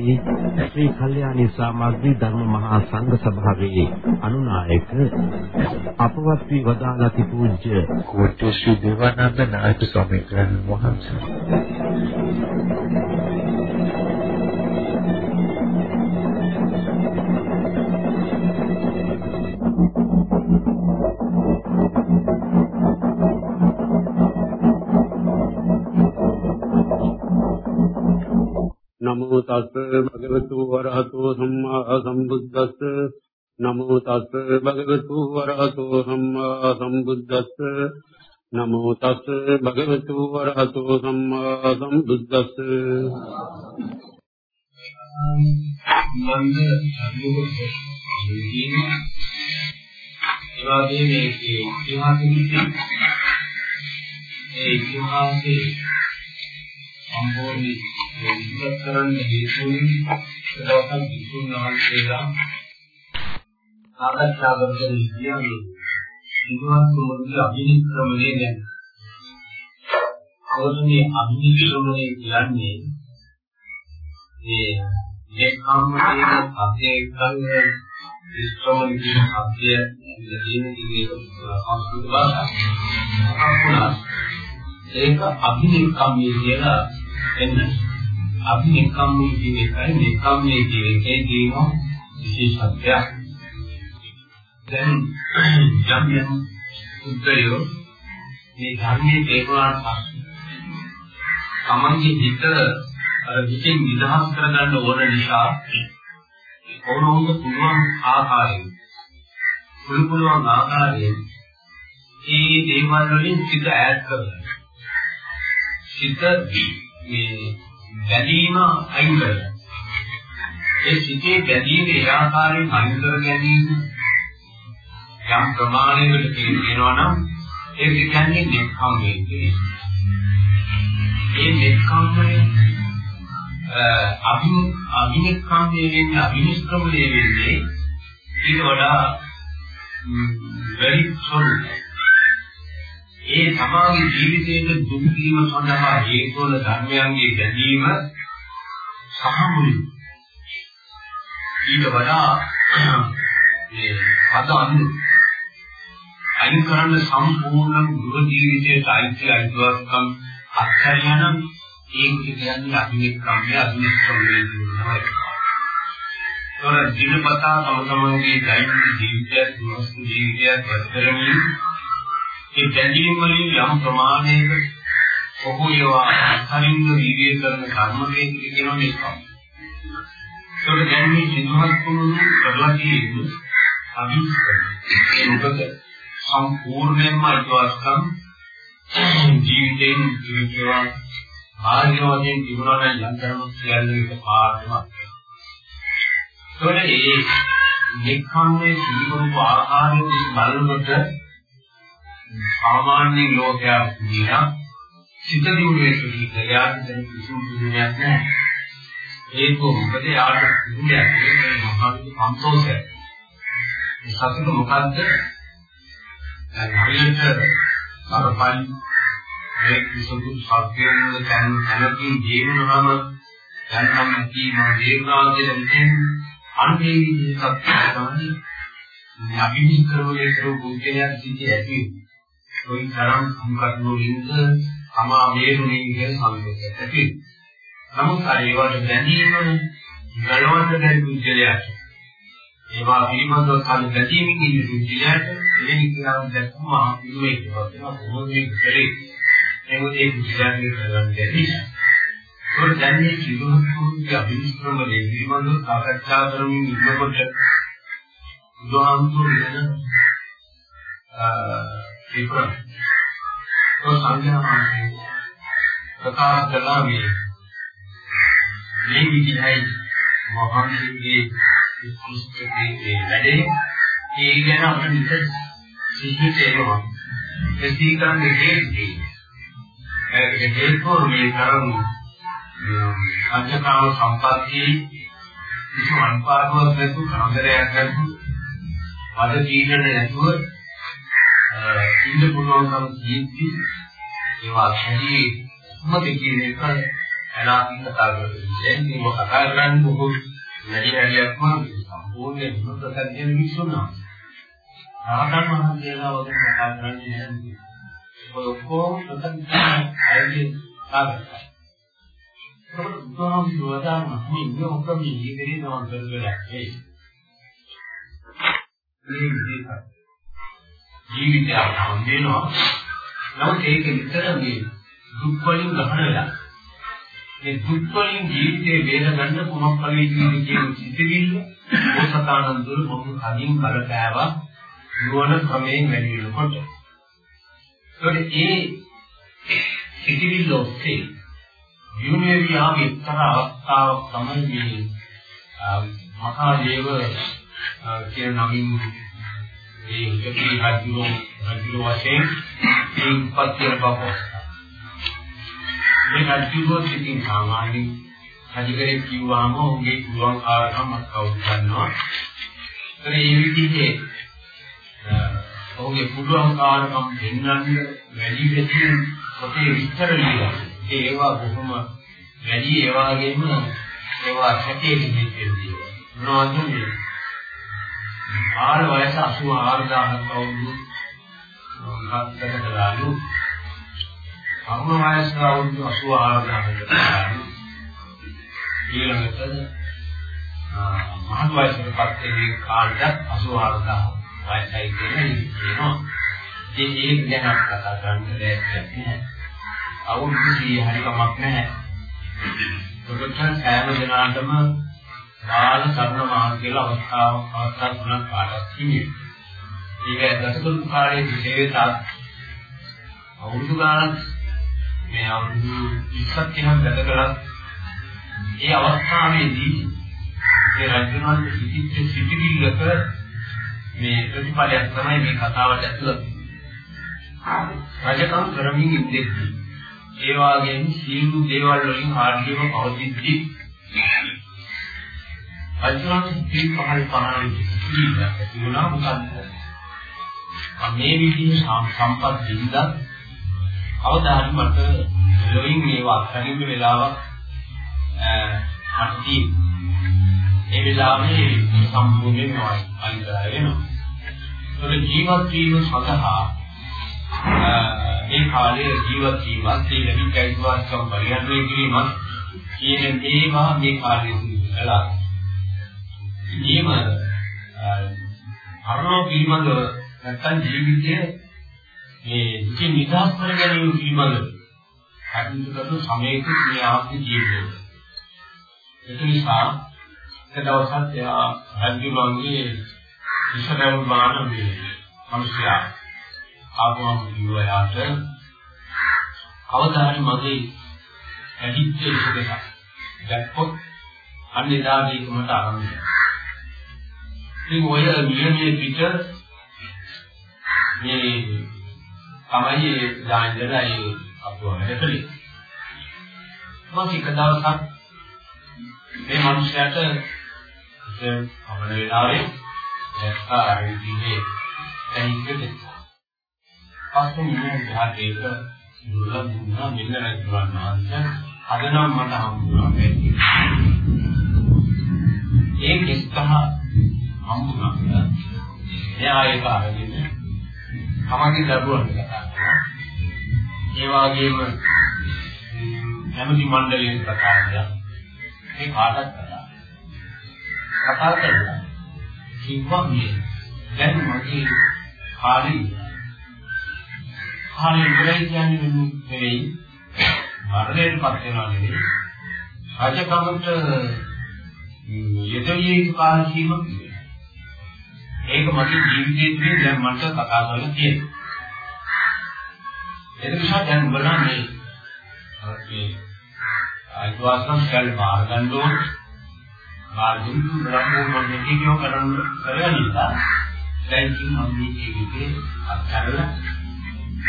අනුභවන්සේ ශ්‍රී කල්යාණී සමාධි ධර්ම මහා සංඝ සභාවේ අනුනායක අපවත් වී වදාළති පූජ්‍ය කෝට්ටේ ශ්‍රී දේවානන්ද නායක ස්වාමීන් වහන්සේ. නමෝ තස් භගවතු වරහතෝ සම්මා සම්බුද්දස්ස නමෝ තස් භගවතු වරහතෝ සම්මා සම්බුද්දස්ස නමෝ තස් භගවතු වරහතෝ සම්මා සම්බුද්දස්ස මන්ද අනුගත එවාගේ මේ ඉතිහාසෙදී ඒ ඉතිහාසයේ සම්පූර්ණ විස්තර කරන්න හේතු වෙන්නේ දවසක් විසුණු වහන්සේලා සාකච්ඡා කරගෙන කියන්නේ ඉදුවත් කුමරුගේ අභිනික්‍රමණය ගැන. අවසනේ අභිනික්‍රමණය කියන්නේ මේ දෙකම තියෙන සත්‍යයේ කන්නේ විස්ත්‍රමණ කියන සත්‍ය දෙකේ තියෙන අවස්ථාවක් භාෂාව. ඒක අභිනික්‍රමණය කියලා එන්නේ. අපි නිකම් මේ කියන එකයි නිකම් මේ කියන එකේ තියෙන විශේෂත්වයක්. දැන් යම් යම් උත්තරයෝ මේ ධර්මයේ තේරුවාට පස්සේ තමන්ගේ හිත අර විචින් විදහස් කරගන්න ඕන නිසා ඕනෝම පුළුවන් ආකාරයෙන් පුළු පුළුවන් ආකාරයෙන් මේ දේවල් වලින් සිත ඈඩ් කරගන්න. සිත මේ බැඳීම අයින් කරගන්න. ඒ සිතේ බැඳීම ඒ ආකාරයෙන් අයින් කර ගැනීම යම් ප්‍රමාණයකට කියනවා නම් ඒක කියන්නේ නෙක්ඛම් වේදේ. ඒ නෙක්ඛම්මේ අභි අභිනෙක්ඛම්මේ වෙන්නේ අභිනිෂ්ක්‍රමණය වෙන්නේ ඊට වඩා very solid ඒ තමාගේ ජීවිතයේ දුක් වීම සඳහා හේතු වන ධර්මයන්ගේ බැඳීම සහ මුලින් ඊට වඩා මේ අදන් අයින් කරන්න සම්පූර්ණ දුර ජීවිතයට අයිති අයිතිවාසිකම් අත්හැරියනම් ඒක කියන්නේ අභිනෙක්කම්ය අභිනෙක්කම්ය කියනවා. ඒතර දිනපතා තම තමන්ගේ දෛනික ජීවිතය, දුරස්ත ජීවිතය ගත කරමින් ඒ බැඳීම් වලින් යම් ප්‍රමාණයක ඔහු ඒවා අත්හරින්න වීර්ය කරන කර්මකේ කියනවා මේක. ඒක දැන් මේ සිද්ධාත් කුණු කරලා තියෙන්නේ අභිස්කරණය. ඒ මොකද සම්පූර්ණයෙන්ම අයිතිවාසිකම් ජීවිතයෙන් ජීවිතේවා ආර්ය වශයෙන් තිබුණා නම් යම් ධර්ම කියන්නේ පාඩම. ඒකනේ ඒ නික්ඛම්මේ සිදුවන ආකාරයෙන් බලනකොට සාමාන්‍ය ලෝකයා කියන සිත දියුණුවේ සුදුසුකම් දැන් කිසිම දුරයක් නැහැ. ඒක මොකද යාට දුරයක් ඒ මහා සන්තෝෂය. මේ සතුට මොකද්ද? දැන් හරියට අරපන් මේ කිසිදු සත්‍යයෙන් දැන් දැනකින් ජීවනවම දැන් නම් කීම දේවනා කියලා විදිහෙන් අන්නේ විදිහේ සත්‍ය තමයි අභිනික්‍රමයේ කරපු පුද්ගලයන් සිටි ඇති කොයි තරම් සම්පත් වලින්ද තමා මේරුනේ කියන සංකේතයක් ඇති. නමුත් අර ඒවට බැඳීම ගලවන්න බැරි පුද්ගලයාට ඒවා පිළිබඳව කල් බැඳීමකින් ඉන්න පුද්ගලයාට එවැනි කියලා දැක්කම මහා පිළිවෙලක් වෙනවා කොහොමද මේ කරේ ඒකත් ඒ පුද්ගලයාගේ කරගන්න බැරි ඒක දැන් මේ කිලෝස්කෝපික අභිනිෂ්ක්‍රම පිළිබඳව සාකච්ඡා කරමින් ඉන්නකොට බුදුහාමුදුරුවෝ වෙන ඒක તો සංඥාමානයි ප්‍රකාශ කළා මේ මේ විදිහයි මොහොන්ගේ කුස්කේ වැඩේ ඒ ගැන අපිට නිතර සිහි තේරෙනවා ඒ සීකරන්නේ හේතුයි ඒ හේතුව මේ තරම් පංචකාම සම්පත්තියේ කිසි අන්පාදුවක් නැතුව කරදරයක් නැතුව අද ජීවිතේ නැතුව ඉන්න පුළුවන්කම තියෙද්දි ඒවා හැදී මොකද කියන එක අනාත්ම කතා කරන්නේ. දැන් මේක කතා කරන්නේ බොහෝ වැඩි වැඩියක්ම සම්පූර්ණ විමුක්ත සත්‍යන විශ්ුණා. ආගම මහන්සියලා වගේ කතා කරන්නේ නැහැ. ඔය ඔක්කොම ප්‍රතිපදින අයගේ කාර්යය. ඒක දුරම දුවදාන මේ ඔක්කොම ඉදිරියේ නම කරගලා ඒ. මේ විදිහට ජීවිතය හම්බෙනවා. නමුත් ඒක විතර මේ දුක් වලින් ගහන වෙලා. මේ දුක් වලින් ජීවිතේ බේරගන්න කුමක් වගේ ජීවිතයේ කියන සිතිවිල්ල ඕසතානන්දුර මොකද කලින් බලපෑවා නුවණ ක්‍රමයෙන් වැඩි වෙනකොට. ඒකට ඒ සිතිවිල්ල ඔස්සේ යුනියරියාගේ එක්තරා අවස්ථාවක් තමයි මේ මහා දේව කියන නමින් මේ ඉතිරි රජුරෝ රජුරෝ වශයෙන් මේ උපත්ති ලබව. මේ රජුරෝ සිටින් සාමාන්‍යයෙන් රජකරේ කිව්වම ඔහුගේ පුළුවන් කාරණා මත කවුද ගන්නවා. ඒතර මේ විදිහේ ඔහුගේ පුළුවන් කාරණම් දෙන්නන්න වැඩි වෙච්ච පොතේ විස්තර ලියලා. ඒවා බොහොම වැඩි ඒ වගේම ඒවා සැකේ දෙන්නේ. මොනවද මේ ආල වයස 84000ක් අවුරුදු හත්කට දාලු තරුණ වයස අවුරුදු 84000කට දාලු ඊළඟට මහත් වයසට පත් වෙන කාලෙට 84000 වයසයි කියනවා ඉතින් ඒක ගැන කතා කරන්න දෙයක් නැහැ අවුරුදු 100 හරි කමක් නැහැ. ඔබට සෑම දිනකටම බාල කර්ණ මහා කියලා අවස්ථාව අවස්ථා තුනක් පාඩක් තියෙනවා. ඒක දසකුරු කාලයේ විශේෂ අවුරුදු ගානක් මේ අවුරුදු 20ක් වෙනක් ගත කළා. ඒ අවස්ථාවේදී ඒ රජුණන් සිටිච්ච සිටිවිල්ලක මේ ප්‍රතිපලයක් තමයි මේ කතාවට ඇතුළත්. රජකම් කරමින් ඉඳෙද්දී ඒ වගේම සීළු දේවල් වලින් ආර්ධිකව පවතිද්දී අජ්ජාන සිත් පහළ පහළ තිබුණා මොකද්ද? මේ විදිහේ සම්පත් දෙවිදා අවදාහරි මට ලොයින් මේවා අත්හරින්න වෙලාවක් අටි ඒ වෙලාවේ සම්පූර්ණයෙන් අයිතර වෙනවා. ඒක ජීවත් වීම සඳහා ඒ කාලයේ ජීවත් වීමත් ඒ ලැබිච්ච පරිහරණය කිරීමත් කියන ඒවා මේ කාලයේ කළා. නියම අරණෝ පිළිබඳව නැත්තම් ජීවිතයේ මේ දුක නිදහස් කර ගැනීම පිළිබඳව කටයුතු කරන සමයක මේ ආත්ම ජීවිතය. ඒක නිසා එක දවසක් එයා රජුලන්ගේ ඉස්සරහම බාන මේ මිනිසයා ආගම කිව්වයාට කවදාහරි මගේ ඇදිච්ච ඉස්සරහ දැක්කොත් අන්න එදා මේකමට ආරම්භ ඉතින් ඔය නියමයේ පිට මේ තමයි දාන්දලා ඒ අපුව හැදෙන්නේ. මොකද එක දවසක් මේ මිනිහයාට අපේ වෙලාවේ දැක්කා අර විදිහේ ඇහිච්ච පස්සේ මේ ධාතේක දුර්ලභ දුන්නා මෙන්න රජුන් වහන්සේ. අද නම් මට හම්බුනා ඒ කිස්තහ හම්බුනා එයා ඒක අරගෙන තමන්ගේ දරුවන්ට කතා කරා ඒ වගේම හැමති මණ්ඩලයෙන් කතා කරා මේ කාටත් කතා කතා කරලා කිව්වා මේ දැන් මගේ කාලේ කාලේ ඉවරයි කියන්නේ නෙවෙයි මරණයටපත් වෙනවා නෙවෙයි රජකමට යෙදිය යුතු කාල සීමාවක් ඒක මගේ ජීවිතයේ තුලින් දැන් මට කතා කරලා තියෙනවා. ඒක නිසා දැන් උඹලා මේ මේ අයිතිවාසිකම් කල් බාර ගන්න ඕන. බාර දුන්නු බ්‍රහ්මෝ මම කියෝ කරන්න කරගන්නවා. දැන් කින් මම මේ ජීවිතේ අත්හැරලා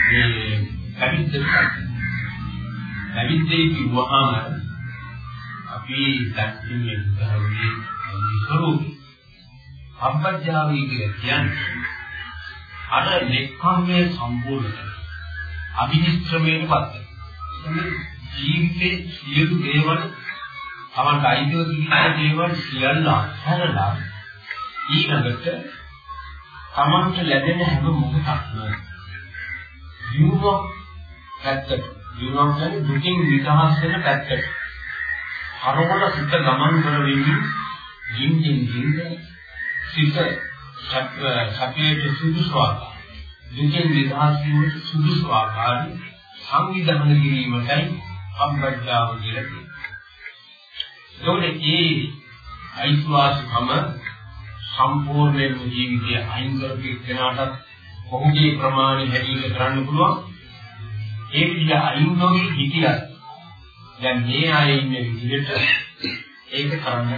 මේ කවිද්ද කවිද්දේ කිව්වහම අපි දැක්කේ ධර්මයේ ස්වરૂපය සම්පජ්ජාවී කියලා කියන්නේ අර නෙක්ඛම්මයේ සම්පූර්ණ කරනවා. අභිනිෂ්ක්‍රමයට පත් වෙනවා. ජීවිතේ සියලු දේවල් තමන්ට අයිතිව තිබෙන දේවල් සියල්ල අත්හැරලා ඊළඟට තමන්ට ලැබෙන හැම මොහොතක්ම යුවම් පැත්තට යුවම් කියන්නේ දුකින් විදහාස් වෙන පැත්තට හරවල සිත ගමන් කරමින් ජීින්දින් ජීඳ සිත සැපයට සුදුසු ආකාර දුකින් විදහාස් වීමට සුදුසු ආකාරي සංවිධානය කිරීමටයි අම්බද්දාව කියලා කියනවා. ඒකේ ඒ අයිතිවාසිකම සම්පූර්ණයෙන්ම ජීවිතය අයින් කරපු කෙනාට ඔහුගේ ප්‍රමාණය හැටියට කරන්න පුළුවන්. ඒ විදිහ අයින් නොවි හිටියත් දැන් මේ අය ඉන්නේ විදිහට ඒක කරන්න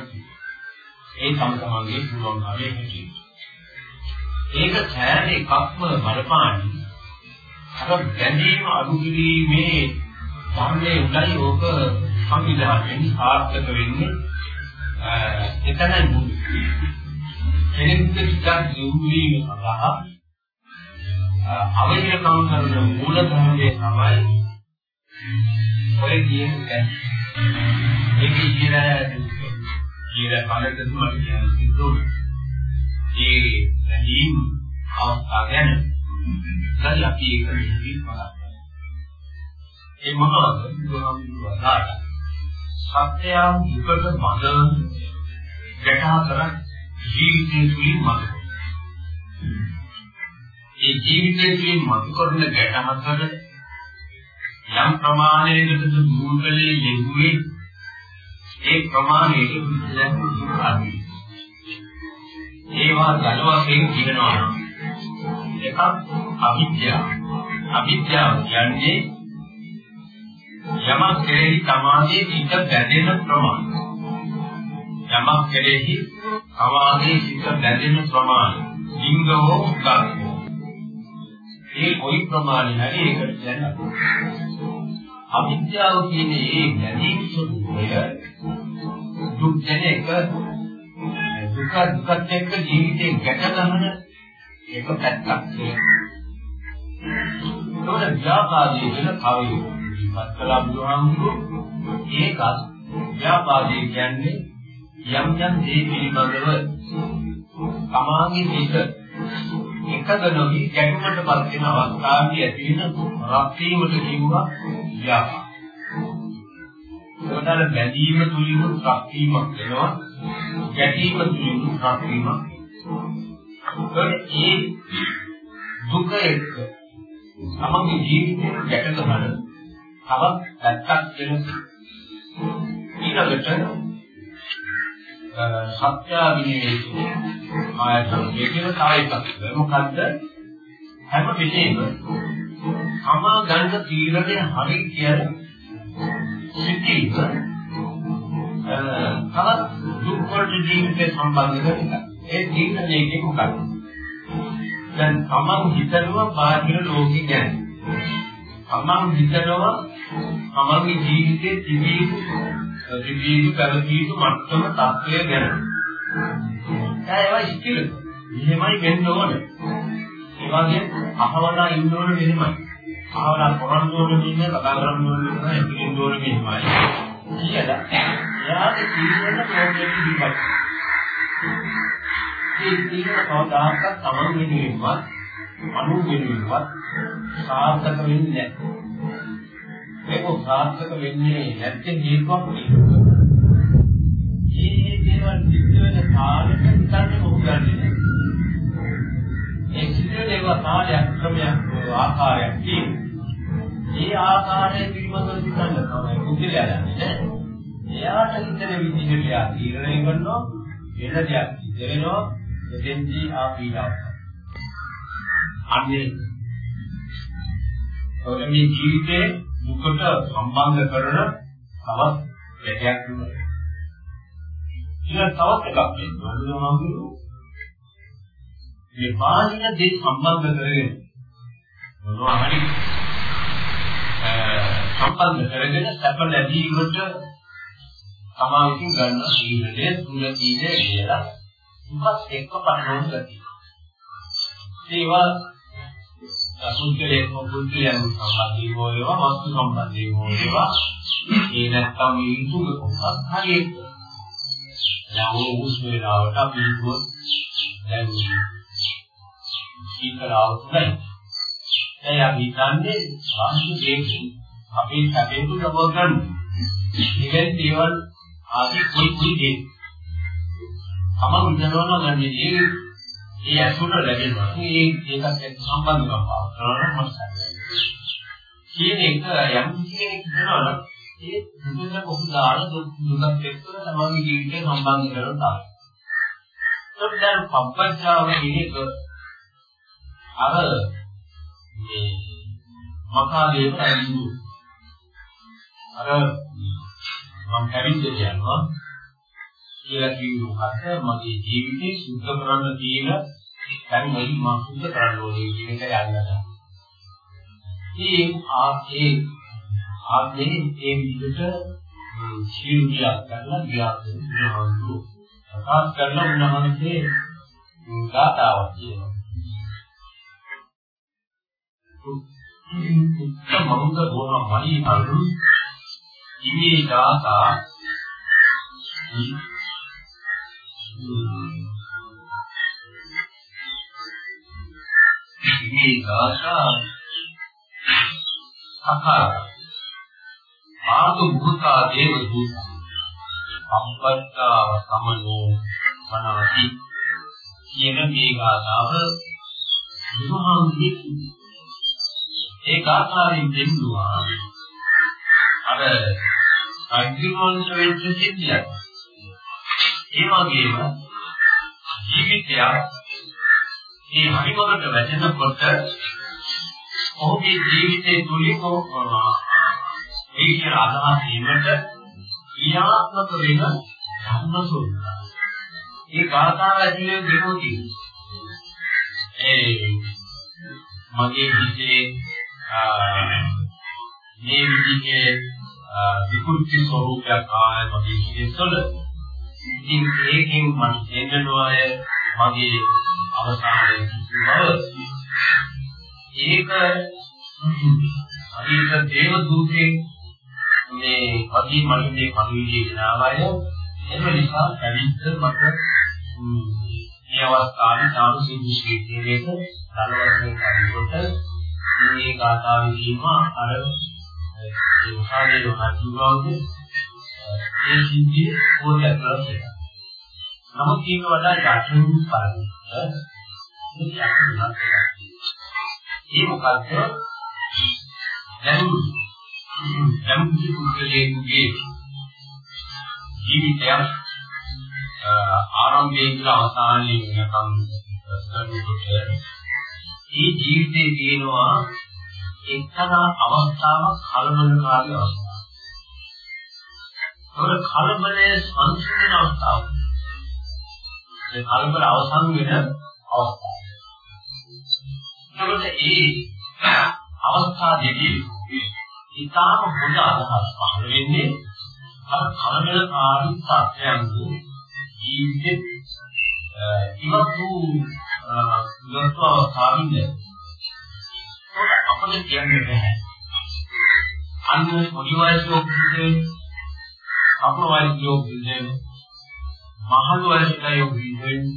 ඒ තම තමන්ගේ පුළුවන්කාරය හැටියට. ඒක සෑම එකක්ම බලපාන්නේ අර බැඳීම අඩු කිරීමේ ධර්මයේ උඩයි ඕක සංවිධානයෙන් සාර්ථක වෙන්නේ එතනයි මුල. කෙනෙකුට ටිකක් දියුණු වීම සඳහා අවශ්‍යකම් කරන මූල ධර්මයේ තමයි ඔය කියන එක. ඒක කියලා කියලා බලද්දී මම කියන්නේ ඒ බැඳීම් අවස්ථාව ගැන දැන් අපි ඒක විදිහින් බලන්න. ඒ මොනවද? බුදුහාමුදුරුවෝ සත්‍යයන් දුකට බඳ ගැටා කර ජීවිතේ තුලින් මත. ඒ ජීවිතේ තුලින් මත කරන ගැටහතර යම් ප්‍රමාණයකට දුර්වලයේ යෙදුවේ ඒ ප්‍රමාණයට විද්‍යාත්මක දුරාදී. ඒවා ධන වශයෙන් කියනවා නම් එකක් අවිද්‍යාව. අවිද්‍යාව කියන්නේ යමක් කෙරෙහි තමාගේ සිත බැඳෙන ප්‍රමාණය. යමක් කෙරෙහි තමාගේ සිත බැඳෙන ප්‍රමාණය. ලිංගෝ උග්ගෝ. ඒ කොයි ප්‍රමාණය හරි ඒකට කියන්න. අවිද්‍යාව කියන්නේ ඒ බැඳීම් ස්වභාවය දුක් දෙන එක දුක දුකත් එක්ක ජීවිතේ ගැට ගන්න එක පැත්තක් තියෙනවා. ඒකට ව්‍යාපාදයේ වෙන කවිය. මත්කලා බුදුහාමුදුරුවෝ ඒකත් ව්‍යාපාදයේ කියන්නේ යම් යම් දේ පිළිබඳව තමාගේ හිත එකද නොවි ගැටුමටපත් වෙන අවස්ථාවේ ඇති වෙන රක්වීමට කිව්වා ව්‍යාපාද. ඒකට බැඳීම තුලින් රක්වීමක් වෙනවා. ගැටීම තුලින් රක්වීමක් ඒ දුක එක්ක තමගේ ජීවිතේ ගැට ගන්න තවත් පැත්තක් වෙන ඊළඟට සත්‍ය විනේෂය ආයතන දෙකම කායකත්ව මොකද්ද? හැම වෙලේම සමා ගන්න තීරණය හරි කියන සිටීම තවත් දුක් වලට ජීවිතේ සම්බන්ධ කරගන්න ඒ තීරණයකින් මොකක්ද? දැන් තමන් හිතනවා බාහිර ලෝකෙ ගැන. තමන් හිතනවා තමන්ගේ ජීවිතයේ තිබී තිබී පැවතිතු මට්ටම තත්වය ගැන. ඒවා ඉතිරි. එහෙමයි වෙන්න ඕනේ. ඒ වගේ අහවලා ඉන්න ඕනේ මෙහෙමයි. අහවලා කරන්න ඕනේ මෙහෙමයි, කතා කරන්න ඕනේ මෙහෙමයි, ඉතිරින්න ඕනේ මෙහෙමයි. කියලා. එයාගේ ජීවිතේ ප්‍රෝග්‍රෑම් දීපක්. ඒ තීරණ කවදාකවත් තමන් වෙනුවෙන්වත් අනු වෙනුවෙන්වත් සාර්ථක වෙන්නේ නැහැ. ඒක සාර්ථක වෙන්නේ නැත්තේ හේතුවක් තියෙනවා. මේ දේවල් සිද්ධ වෙන කාලෙට හිතන්නේ මොකද. ඒ සිද්ධ වෙන කාලයක් ක්‍රමයක් ආකාරයක් තියෙනවා. ඒ ආකාරය පිළිබඳව හිතන්න තමයි මුදලයා දන්නේ. එයාට හිතන විදිහට යා තීරණය කරනවා වෙන දෙයක් සිද්ධ වෙනවා එතෙන්දී ආ පීඩාවක්. අන්නේ ඔය මේ ජීවිතේ දුකට සම්බන්ධ කරන තවත් දෙයක් නෙවෙයි. ඊළඟ තවත් එකක් වෙනවා. මේ බාහිර දේ සම්බන්ධ කරගෙන මොනවා හරි සම්බන්ධ කරගෙන සැප ලැබීමට තමා විසින් ගන්න ශීලයේ තුල තියෙන කියලා දුකත් එක්ක පටලවන ගතිය. ඒවා අසුද්ධලේ මොකුල්තියන් සම්බන්ධී හෝයවා වස්තු සම්බන්ධී හෝයවා ඒ නැත්තම් යුතුය කොහොමද හරියට දැන් උස් වේලාවට අපි හිතුවොත් දැන් සීකරාව තුනයි දැන් අපි හිතන්නේ වාස්තු දෙකකින් අපේ සැපේට ලබව ගන්න ඉතින් දේවල් ආදී කුයි කුයි දේ තමන් ඉඳනවා නම් ඒ ඒ අසුර ලැබෙනවා. ඒ ඒකත් එක්ක සම්බන්ධකම් පාව කරනවා මම කියන එක යම් කෙනෙක් කරනවා ඒ දුක කොහොමද දාන දුක් දුකත් එක්ක තමන්ගේ ජීවිතය සම්බන්ධ කරනවා තමයි. ඒක දැන් පබ්බජාව කියන එක අර මේ මකාදේව රජු අර මම කැවිද කියනවා කියලා කිව්වහත් මගේ ජීවිතේ සුද්ධ කරන්න තියෙන දැන් වලින් මම සුද්ධ කරන්න ඕනේ කියන එක යන්නට. ඒ ආයේ ආයේ ඒ විදිහට සිල්වියක් කරලා ගියා කියනවා. ප්‍රකාශ කරන උන්වහන්සේ ගාතාවක් කියනවා. උත්තමංග ගෝණ මණි අරු ඉමේ ගාතා මේ ගාථා සකල ආතු භූතා දේව දූත සම්පත්තා සමනෝ මනවති කියන මේ ගාථාව බුදුහාමුදුරුවෝ ඒ ගාථාවෙන් දෙන්නවා අර අග්නිවංශ වෙච්ච සිද්ධියක් ඒ වගේම ජීවිතය මේ හරිමකට වැටෙනකොට ඔහුගේ ජීවිතයේ තුලින් ඒ කියන අදහස් වීමට ක්‍රියාත්මක වෙන ධර්ම සූත්‍රය. ඒ කාතාව ඇතුලේ දෙනෝති. ඒ මගේ හිතේ මේ විදිහේ විකෘති ස්වરૂපයක් ආය මගේ හිතේ තුළ ඉතින් ඒකෙන් මම දෙන්නෝය මගේ අවසානයේ බව ඒක හරියට දේව දූතේ මේ වගේ මනින්නේ පරිවිදේ ගෙනාවය එම නිසා පැවිද්ද මට මේ අවස්ථාවේ සාරු සිද්ධි ශ්‍රීකේක ධනවර්ධන කරනකොට මේ ගාථාවේ කියම අර ඒ උසාවියේ හසුරුවන්නේ ඒ සිද්ධිය පොඩ්ඩක් කරලා නමුත් ඊට වඩා යටින් බලන්න ඒ මොකද්ද? දැන් දැන් පුද්ගලයෙකුගේ ජීවිතය ආරම්භයේ ඉඳලා අවසානයේ වෙනකම් ප්‍රශ්නවලට ඒ ජීවිතේ තියෙනවා එක්තරා අවස්ථාවක් කලබලකාරී අවස්ථාවක්. ඒක කලබලයේ සංසිඳන අවස්ථාවක්. ඒ කලබල අවසන් වෙන අවස්ථාව. එතකොට ඒ අවස්ථාවේදී ඊටාම හොඳ අදහස් පහළ වෙන්නේ අර කලබලකාරී සත්‍යයන්ගේ ජීවිතේ ඉවත් වූ ඉවත් අවස්ථාවින්ද අපිට කියන්න බෑ. අන්න පොඩි වයසේ ඔක්කොම අපේ වයසේ ඔක්කොම මහලු වයසේ ඔක්කොම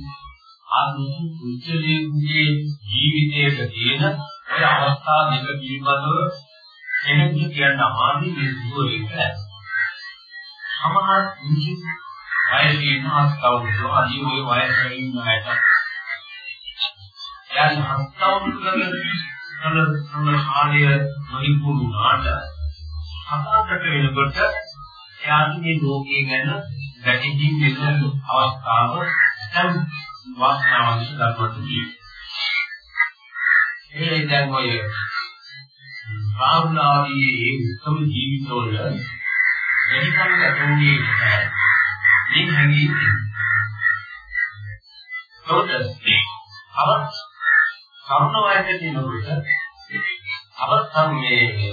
ආත්මික උච්චලයේ ජීවිතයක තියෙන ඔය අවස්ථා දෙක පිළිබඳව කෙනෙකුට කියන්න අමාරුයි මේ දුරේක. සමහර ඉංජි වයසේ ඉන්න අවස්ථාවල අදී ඔය වයසේ ඉන්න අයට යන් හස්තවුන් කරන කරන කාලය මහිපුරුණාට හතරකට වෙනකොට එයාට මේ ලෝකයේ ගැන වැටහිම් වෙන අවස්ථාව දැන් වාසනාවන්ත දක්වන්න තියෙනවා. ඒ දැන් ඔය රාහුලාගේ ඒ උත්තම ජීවිතවල වැඩිකම ගතන්නේ නැහැ. මේ හැඟීම. තොටස්ටි. අවත් කරුණ වයසේ තියෙනකොට අවස්ථම් මේ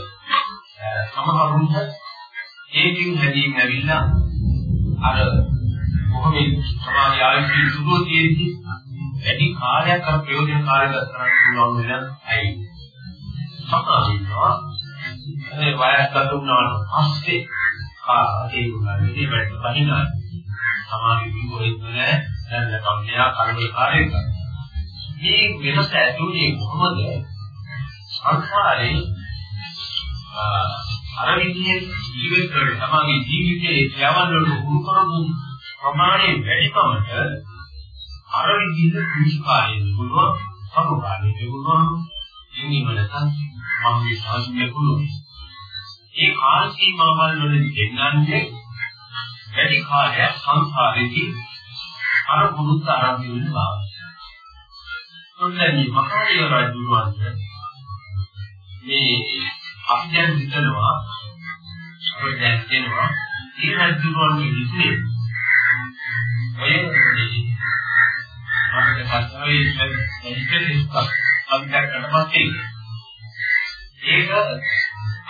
සමහරුන්ට ඒකින් හැදීම් ඇවිල්ලා අර කොහොමද සමාජ ආයුෂ සුදුතියෙදි වැඩි කාලයක් අර ප්‍රයෝජනකාරී කරගන්න පුළුවන් වෙන ඇයි? සමාධිනවා ඒ වයස්ගත වුණාට පස්සේ කාටේ උනානේ වැඩි බහිනා සමාධි විගොහෙත් නෑ. දැන් කම්මියා කර්මේ කාර්යය මේ වෙනස ඇතුලේ කොහොමද? සංසාරේ අර විදිහේ ජීවිත කරන තමගේ ජීවිතයේ ක්‍රියාවන් වලට උරු කරපු ප්‍රමාණය වැඩිකමට අර විදිහේ කුෂිකාරයේ තිබුණා සමුකාරයේ තිබුණා ඉන්නේ නැත්නම් මම මේ සාහිත්‍ය පුළුවන් ඒ කාල සීමාවල් වලින් දෙන්නන්නේ වැඩි කාලයක් සංසාරේදී අර බුදුත් ආරම්භ වෙනවා. ඔන්නදී මහාලිය රජුවන්ට මේ අපි දැන් හිතනවා අපි දැන් කියනවා ඒ රජුවන්ගේ විදිහේ ඔය මානක සත්‍යයේ ඉතිරිස්පත් අන්තර්ගත පස්සේ ඒක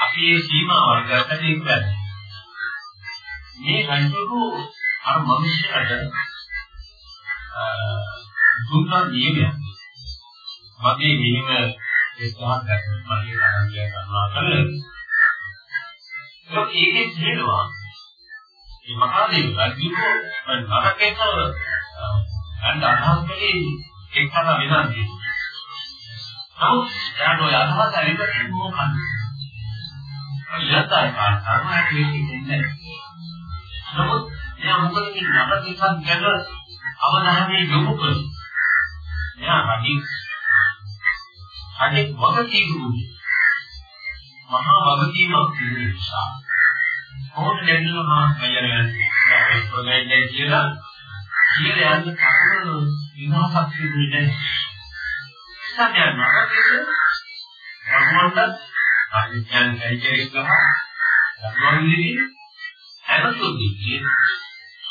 අපි මේ සීමාවල් ගන්නට ඉක්මනට මේ රජුරු අර මිනිස්සුන්ට දුන්නා නියමයක්. මගේ මෙහෙම එක්කහක් දැක්කම මගේ ආරම්භය කරනවා කලේ. ඒකේ කියනවා මේ මහා දේව රජුරු නරකේක ගන්න අදහස් කලේ එක්කම වෙනන්දී නමුත් දැන් ඔය අදහස ඇවිත් මොකක්ද යතයි කාර්යය කියන්නේ නමුත් එයා මොකද මේ නරක එකක් ගැන අවධානය යොමු කරන්නේ. එයා රජි රජෙක් වගකීමක් මහා වගකීමක් තිබෙන නිසා කොහොමද දෙන්නවා මහා අයරයන් ප්‍රොග්‍රෑම් කියලා කියලා යන්න කරුණු විනාශක් තිබුණේ නැහැ. සත්‍යය නරකෙක රහමන්ට අධිඥාන කයිකේ ගහ ධර්මවිදී හැමතුන්ගේ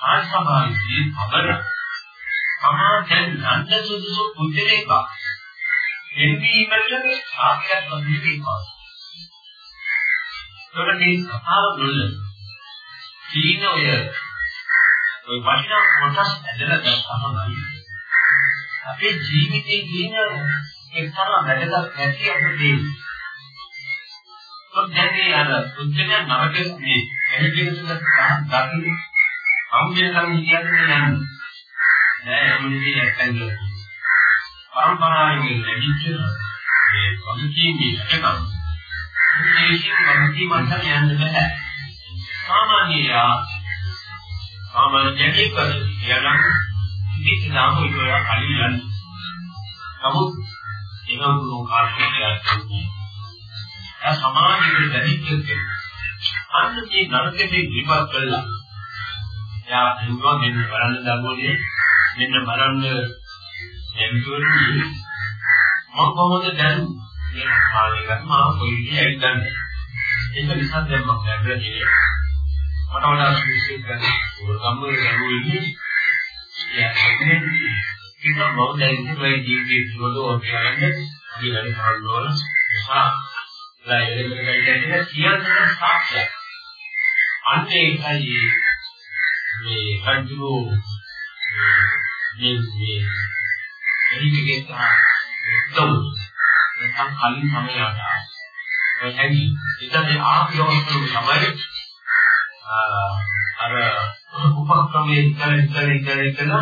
ආස්වාදයේ අවර සමාජෙන් නන්ද සුදුසු පුද්ගලෙක් එන්වීමට සාක්ෂාත් වන්නේ ඒකනේ කතාව දුන්න සීන ඔය ඔය වටිනා කොටස් ඇදලා ගත්තම අපේ ජීවිතේ කියන එක්තරා වැදගත් නැති අපේ දැන් අර පුද්ගලයන් නරක මේ එහෙකිනසක දකින්න අම්බෙන් නම් කියන්නේ නෑ. නෑ මොනිදී නැත්තංගල පරම්පරාවෙන් ලැබිච්ච මේ වගකීමේ එකම මේකෙන් වගකීමක් යන්න බෑ. සාමාන්‍යය සාමාන්‍ය කෙනෙක් කියනවා ඉතින් නාම විතර කලින් නමුත් ඒකම කාර්යයක් කියන්නේ ඒ සමාජයේ දැනිච්ච අන්න මේ නරකෙදී විපත් කළා. යා හිතුවා මෙන්න බලන්න දරුවනේ. මෙන්න බලන්න එම්තුරුනේ මම කොහොමද දැන් මේ කාලේ ගන්න මම කොයි විදිහට ඇවිදන්නේ. ඒක නිසා දැන් මම ලැබෙන්නේ මට වඩා විශේෂ ගන්න උරගම්ම යනුවෙන්නේ ඒක මම දැන් ඉතින් ජීවිතේ වල ඔයයන්ගේ ඊළඟ කාලවල සහ ලයිලෙකට කියන්නේ සාක්ෂියක්. අන්න ඒකයි මේ කන්තුරු මේ මේ එහිගේ තම නැත්නම් කලින් සමයට ඒ හැදි ඉතින් ආපියවස්තු තමයි අර උපක්‍රමයේ ඉතල ඉතල ඉතල ඉතල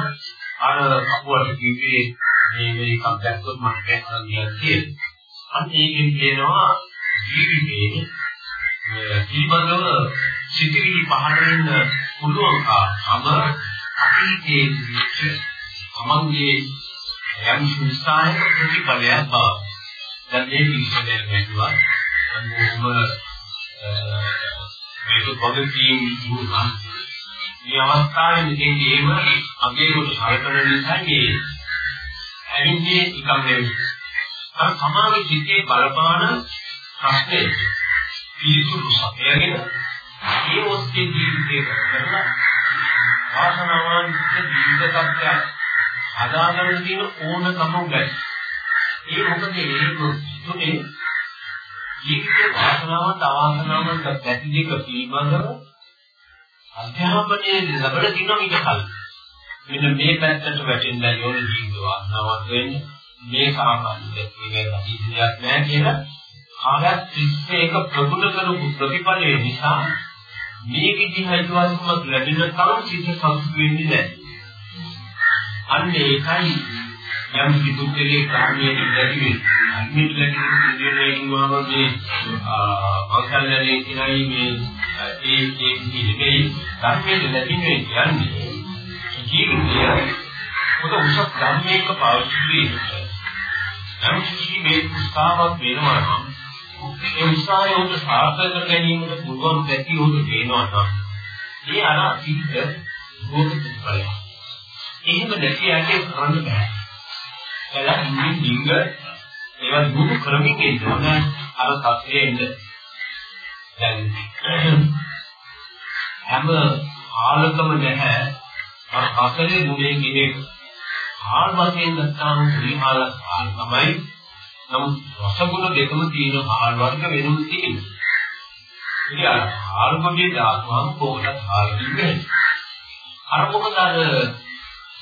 අර අපුවට කිව්වේ මේ මේ එකක් දැක්කොත් මම කියන්නේ අන්න ඒකෙන් කියනවා ජීවිතයේ පිළිබඳව සිතිවිලි පහළ වෙන්න පුළුවන් කම අතීතයේ තිබිච්ච තමන්ගේ යම් සංස්කාරයක ප්‍රතිඵලයක් බව. දැන් මේ විශ්ලේෂණය වෙනවා. අන්නම මේක පොදිටින් දුනා. මේ අවස්ථාවේ මෙතෙන්දීම අගේ කොට සලකන නිසා මේ ඇවින්නේ එකක් නෙවෙයි. අර සමාගේ සිිතේ බලපාන ප්‍රශ්නේ පිළිතුරු සපයගෙන ඒ ඔස්සේ ජීවිතේ කරලා වාසනාවන්ත ජීවිත සත්‍යයක් හදාගන්න තියෙන ඕනකම උගයි. ඒ මොකද ඒක තුනේ ජීවිත වාසනාවන්ත අවාසනාවන්ත පැති දෙක පිළිබඳව අධ්‍යාපනයේ ලැබෙන දින ඊට කලින් මෙන්න මේ පැත්තට වැටෙන්න ඕන ජීවිත වාසනාවන්ත වෙන්නේ මේ සාමාන්‍ය දෙයක් නෙවෙයි නැහැ කියලා කාලයක් තිස්සේ ඒක ප්‍රගුණ කරපු ප්‍රතිඵලය නිසා මේ විදිහ අයිතිවාසිකමක් ලැබෙන තරම් සිත සතුට වෙන්නේ නැහැ. අන්න ඒකයි යම් කිතුකේ කාර්යයේ ලැබි වෙන්නේ. අනිත් ලැබෙන්නේ කිව්වම මේ අංකල්ලනේ කියනයි මේ ඒ ඒ ඉතිරි ධර්මයේ ලැබෙන්නේ කියන්නේ ජීවිතය පොත උසස් ධර්මයක පාවිච්චි වෙන්නේ. නමුත් මේ උත්සාහවත් වෙනවා නම් ඒ උත්සාහය උන්ට සාර්ථක කර ගැනීමට පුළුවන් පැති උන්ට දෙනවා නම් ඒ අර සිද්ධ භෝගිතඵලය. එහෙම නැති යකේ කරන්න බෑ. එලා ඉන්නේ ඩිංග ඒවා දුරු කරමින් ඉන්නවා අර සත්‍යයේ ඉන්න. දැන් හැම ආලකම නැහැ අර අසලේ ගුණේ කියන එක. ආල් වශයෙන් ගත්තාම ත්‍රිහාල ආල් තමයි. නමුත් රසගුණ දෙකම තියෙන ආල් වර්ග වෙනම තියෙනවා. ඉතින් අර ආල් වර්ගයේ දාපුවම කොහොමද ආල් වෙන්නේ? අර මොකද අර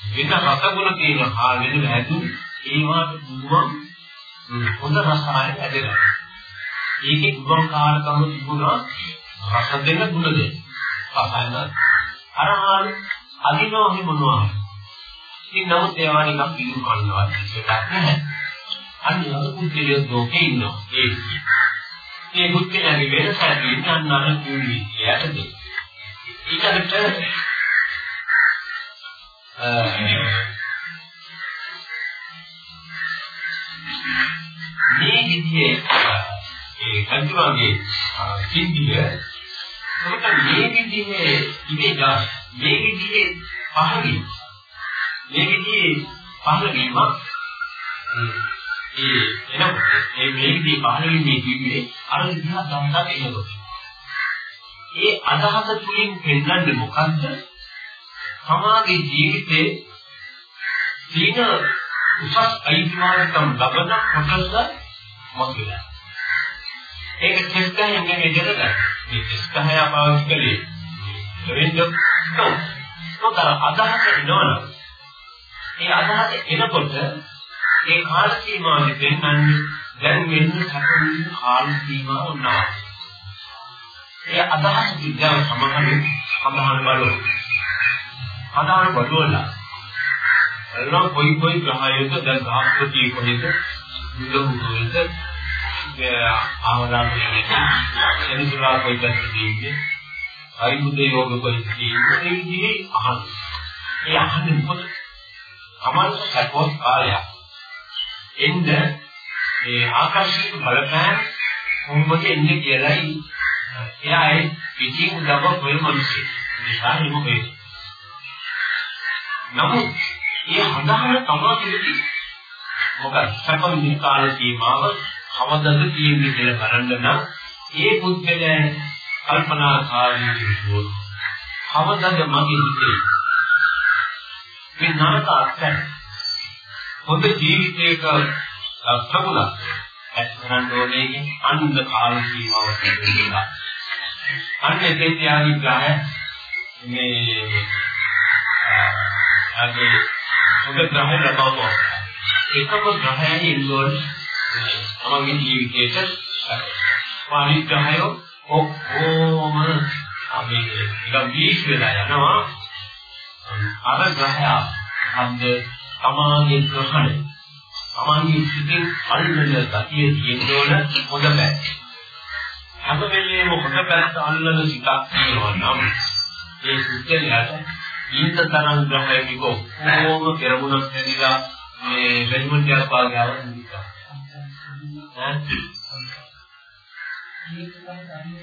වෙන රසගුණ තියෙන ආල් වෙන හැදුනේ ඒවට පුළුවන් හොඳ රසායන ඇදලා. ඒකේ ගුණකාරකම තිබුණා රස දෙන්න ගුණ දෙන්න. රසායන අර ආල් අදිනෝ හිමුනවා. ඉතින් නමුත් ඒවා නිකන් පිළිම කරනවා කියලක් නැහැ. අන්න අර පුද්ගලයෝ ලෝකේ ඉන්නවා. ඒ ඒ පුද්ගලයාගේ වෙනස ඇතිවෙන්නේ අන්න අර කුලි එයටද. ඊටකට මේ විදිහේ ඒ කන්තුමාගේ සිද්ධිය ඔබට මේ විදිහේ ඉමේජා මේ විදිහේ පහළින් මේ විදිහේ පහළවීමක් ඒ එනකොට ඒ මේ විදිහේ පහළවීම මේ කිව්වේ අර විදිහ ගන්නත් එනකොට ඒ අදහස තුලින් පෙන්වන්නේ මොකද්ද? සමාගේ ජීවිතේ සීන උසස් අයිතිවාසිකම් ලබන කොටස මොකද? ඒක චෙස්කයෙන් නෙමෙයි දෙකට. මේ චෙස්කහය පාවිච්චි කළේ. වෙන්න තොතර අදහස එනවනේ. ඒ අදහස එනකොට ඒ කාල සීමාවෙ දෙන්නන්නේ දැන් මෙන්න සැකවීම කාල සීමාව උනවා. ඒ අදහස විද්‍යාව සමහරවිට සමහර බලෝ. අදාළ බලවලා එනවා කොයි කොයි ග්‍රහයක දැන් ග්‍රහපති කොහෙද මුදුන් කොහෙද ආවරණයේ එනිසුරා කොයි පැත්තේ අයිබුද යෝග කොයි තියෙන්නේ ඒ විදිහේ අහන. ඒ අහන්නේ මොකද? අමල් සකෝස් කාලය එන්න මේ ආකර්ෂක බලපෑම් කොහොමද එන්නේ කියලායි එයා ඒ පිටින් උදව කොයි මිනිස්සු. නිසා නෙමෙයි නමුත් ඒ හදාගෙන තමයි මොකද සැපමින් කාල සීමාව කවදද තියෙන්නේ කියලා බලන්න නම් ඒ පුද්ගලයා කල්පනාකාරී වුණොත් කවදද මගේ හිතේ මේ නරක අත්දැක හොඳ ජීවිතයක ප්‍රබුණා ඇත්තනන් ඕනේ අන්ද කාල සීමාව තිබෙනවා අන්නේ දෙත්‍යාගී ග්‍රහය මේ අගේ හොඳ ග්‍රහය ලබවනවා එකම ග්‍රහයයි ඉන්නෝන තමන්ගේ ජීවිතේට පරිග්‍රහය ඔක්කොම අපි නිකන් බීච් වෙලා යනවා. අර ග්‍රහය හන්ද තමාගේ ග්‍රහණය. තමාගේ සිතින් අල්ලන ගතිය තියෙනවන හොඳ පැත්ත හැම වෙලේම හොඳ පැත්ත අල්ලන සිතක් තියෙනවා නම් ඒ සුද්ධලයට ඊට තරම් ග්‍රහයක කොහොම පෙරමුණක් ඇදිලා මේ රෙජිමන්ට් එක පාගේ ආව නිකා. ඈ? මේක තමයි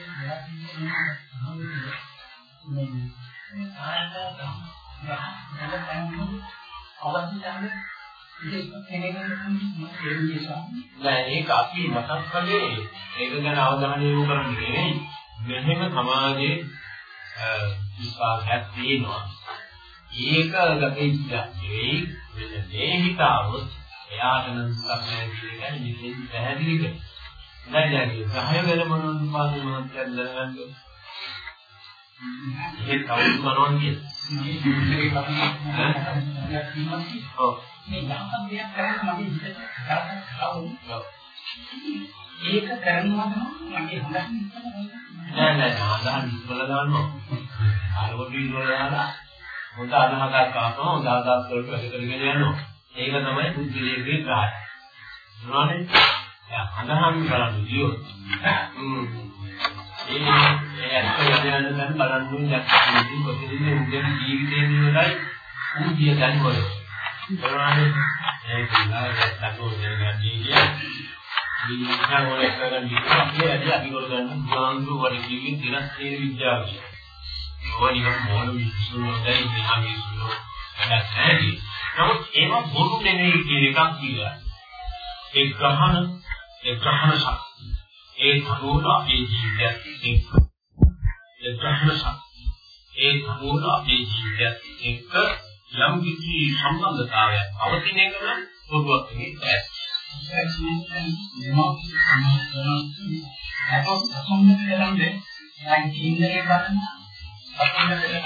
නෑ ඒක අපි මතක් කළේ ඒක ගැන අවධානය යොමු කරන්න නෙවෙයි මෙහෙම සමාජයේ විශ්වාසයක් තියෙනවා ඒක ගතේ නෙවෙයි මෙන්න මේ හිතාවොත් එයාට නම් සම්මය කියන එක නිදෙන් පැහැදිලි කරනවා. දැන් දැන් සහය වෙන මොනවද පාදේ මොනවද දැනගන්න. ඒ කවුරු මොනවද කියන්නේ? ඔව්. මේ යම් දෙයක් කරන්නේ මගේ හිතට කරන්න කවුරු? ඒක කරනවා තමයි මගේ හොඳ නෑ නෑ ආදාන ඉස්සල දානවා. ආරෝපී වල දාලා හොඳ අදහසක් ආපම හොඳ අදහස් වලට වැඩ කරගෙන යනවා. ඒක තමයි බුද්ධිලේගේ ගාය. මොනවානේ? අදහම් කරන්නේ කියොත්. ඒ ඒ ඇත්ත යන යන දැන් බලන්න ඕනේ දැක්කේ කොහොමද උදේ ජීවිතේ නිවලයි උදිය දැන් වල. මොනවානේ? ඒක නෑ තකෝ දැනගන්නේ කියන්නේ. විඥාන වල කරගෙන ඉන්නවා අපි ඇදී අපි කරගන්න බුදුහාමුදුරු වල කිව්වේ දිනස්තේන විද්‍යාව කියලා. ඕනිකම මොන විශ්සුනෝ දැයි මෙහා විශ්සුනෝ වැඩක් නැහැ. නමුත් ඒවා බොරු නෙමෙයි කියන එකක් කියලා. ඒ ග්‍රහණ ඒ ග්‍රහණ ශක්තිය ඒ ධනෝල අපේ ජීවිතයත් එක්ක ඒ ග්‍රහණ ශක්තිය ඒ ධනෝල අපේ ජීවිතයත් එක්ක යම් කිසි සම්බන්ධතාවයක් පවතින එක නම් පොදුවක් නෙමෙයි. ඒක සම්මුත කරන්නේ දැන් ජීවිතේ බලන්න අපිට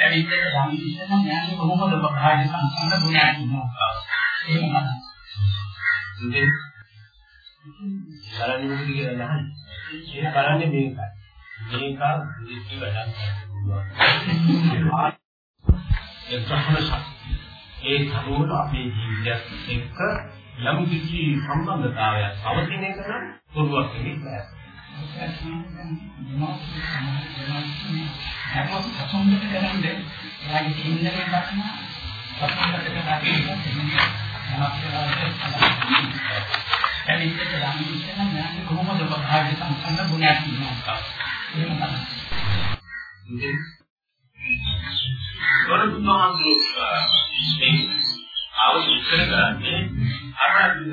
ඇවිත් යම් ඉස්සෙල්ලා මම කොහොමද බහාය සංසන්න ගුණයක් ඉන්නවා ඒක බලන්න ඉතින් බලන්නේ මොකද කියලා නහන්නේ. ඒක බලන්නේ මේකයි. මේක දිට්ඨි වැඩක් කරනවා. ඒ ග්‍රහණ ශක්තිය. ඒ සමුල අපේ ජීවිතයත් එක්ක යම් කිසි සම්බන්ධතාවයක් පවතින එක නම් පොදුවක් නෙවෙයි. හැමෝම සම්මුත කරන්නේ යාගේ ජීවිතේ බලන්න සම්මුත කරන්නේ ඇවිත් යම් ඉස්සෙල්ලා මම කොහොමද බහාය සංසන්න ගුණයක් ඉන්නවා ඒක බලන්න ඉතින් වර බුදුහාමුදුරුවෝ මේ අවශ්‍ය කරන්නේ අරගෙන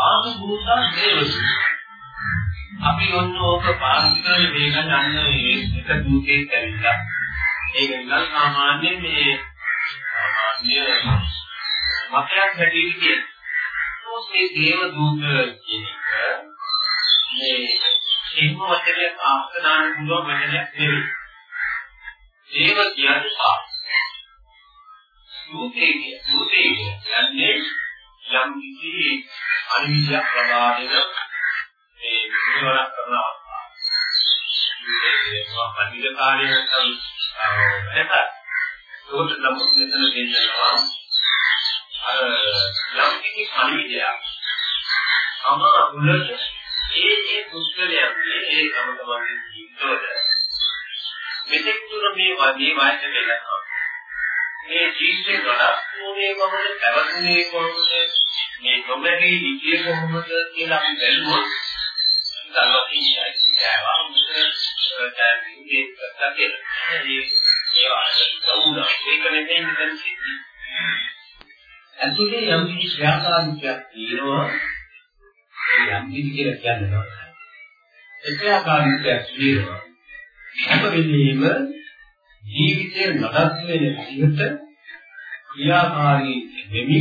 ආසු භූතා දේවසු අපි ඔන්න ඕක පාවිච්චි කරලා මේක ගන්න එක දූතෙක් ඇවිල්ලා ඒක නිකන් සාමාන්‍ය මේ සාමාන්‍ය මතයක් හැටියට කියන. මේ දේව දූත කියන එක මේ සිංහ වචනයක් ආස්ත දාන්න පුළුවන් වචනයක් නෙවෙයි. දේව කියන්නේ සාස්. දූතේ දූතේ කියන්නේ යම් කිසි අනිවිද්‍යා ප්‍රමාදයක මේ විවරණ කරන අවස්ථාව. මේ පඬිත කාර්යය නැත්නම් එතන උත් නමුත් මෙතන දෙන්නවා අර යම් කිසි අනිවිද්‍යාවක් අම උලට ඒ ඒ පුස්තකයන්ගේ ඒ තම තමන්ගේ ජීවිතවල මෙතෙක් තුර මේ වගේ වායක වෙනවා මේ ජීවිතේ ගොඩක්ෝනේ කොහොමද? පැවතුනේ කොහොමද? මේ නොමැති විදිය කොහොමද කියලා අපි බැලුවොත් දල්වතියි කියනවා මුතර දැන්නේ ඒකත් ඒ ඒවා උදව් ඒක නෙමෙයි මෙතන සිද්ධි ඇතුලේ යම් කිසි ක්‍රියාකාරීත්වයක් තියෙනවා. යම් කිසි කියලා කියනවා ඒ ක්‍රියාකාරීත්වයක් තියෙනවා. හැම වෙලෙම ජීවිතේ නඩත් වෙන විදිහට ක්‍රියාකාරී වෙමි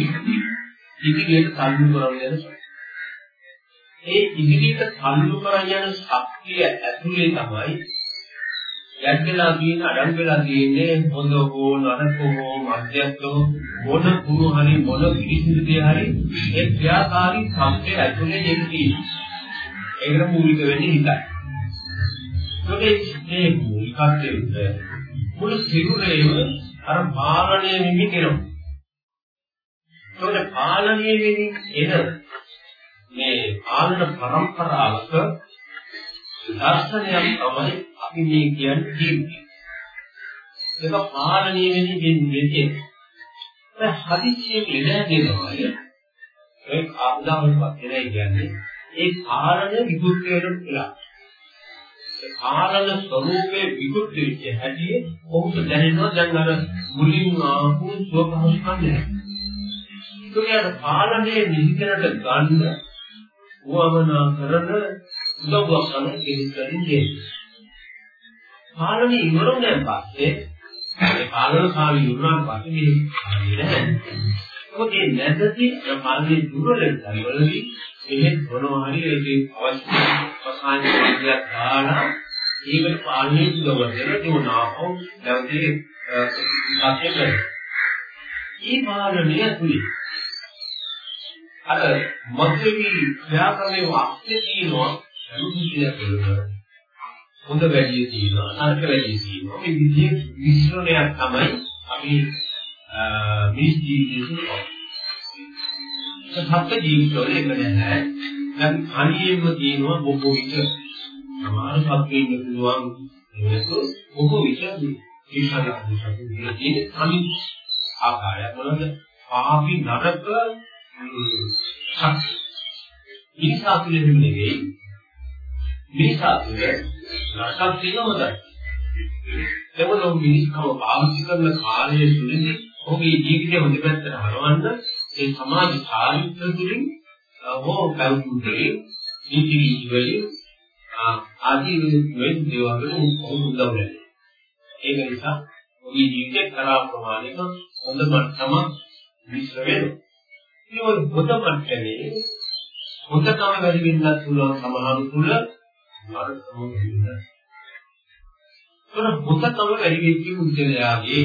ඉදිරියට සම්මු කරන යන ඒ ඉදිරියට සම්මු කරන යන ශක්තිය ඇතුලේ තමයි යැද්දලා තියෙන අඩං වෙලා තියෙන්නේ හොඳ හෝ නරක හෝ මධ්‍යස්ථ මොන කුණු හරි මොන පිළිසිදු දෙය හරි ඒ ක්‍රියාකාරී සම්පේ ඇතුලේ දෙන්නේ ඒකට මූලික වෙන්නේ හිතයි. ඒකේ මේ මූලිකත්වයේ මුළු සිරුරේම අර පාලනය වෙමින් එනවා ඒකට පාලනය වෙමින් එන මේ පාලන પરම්පරාවක දර්ශනයක් තමයි අපි මේ කියන්නේ ජීවිතය. ඒක පාලනය වෙන්නේ දෙන්නේ. ඒ හදිස්සියෙන් ලැබෙනවා ඒ ආදානවත් වෙනයි කියන්නේ ඒ කාරණ විදුත් වෙන කියලා. ඒ කාරණ ස්වરૂපේ විදුත් වෙච්ච හැටි ඔහුට දැනෙනවා දැන් අර මුලින්ම ආපු ස්වභාවිකම නෑ. ඒකේ පාලනයේ නිහිතනට ගන්න වමනා කරන උදව්වක් තමයි කෙලිස් වලින් දෙන්නේ. පාලනය ඉවරුණාන් පස්සේ ඒ පාලන කාලය ඉවරුණාන් පස්සේ මේ කාලේ නැහැ. මොකද මේ නැදදී පාලනයේ දුර්වලතාවය වලදී එහෙත් මොනවා හරි ඒකේ අවශ්‍ය ප්‍රසාරණ විද්‍යාවක් දාලා ඒකට පාලනයේ උදව් දෙන දුනාව නැවතී සත්‍ය කරේ. ඒ පාලනය තුලින් අර මතුවි ක්‍රියාකරණයේ වාක්‍ය තියෙනවා අනුකූලයක් වෙනවා. හොඳ වැඩි තියෙනවා නරක වැඩි තියෙනවා. මේ විදිහේ මිශ්‍රණයක් තමයි අපි මිනිස් ජීවිතේ සත්‍ය ජීවිතවල එක නැහැ. දැන් අනියෙම තියෙනවා බොහෝ විට සමහර සත්‍යයෙන් පුළුවන් මේක බොහෝ විට විශ්වාසයක් තියෙන තියෙන අනිත් ආකාරය මොනවද? ආපි නරක ශක්තිය. ඉනිසා තුළ නෙමෙයි. මිනිසා තුළ නරකක් තියෙනවද? එවලෝ මිනිස්කම පාවිච්චි කරන කාලය තුළදී ඔහුගේ ජීවිතය හොඳ පැත්තට හරවන්න ඒ සමාජ චාරිත්‍ර තුළින් හෝ පැවතුනේ නීති වලින් ආදී වෙන දේවල් වලින් උදව් වෙනවා. ඒක නිසා ඔහුගේ ජීවිතේ කරා ප්‍රමාණික හොඳ මට්ටම මිශ්‍ර වෙනවා. ඒ වගේ හොඳ මට්ටමේ හොඳකම වැඩි වෙන්නත් පුළුවන් සමහරු තුල නරකම වෙන්න. ඒන හොඳකම වැඩි වෙච්ච මුද්දලයාගේ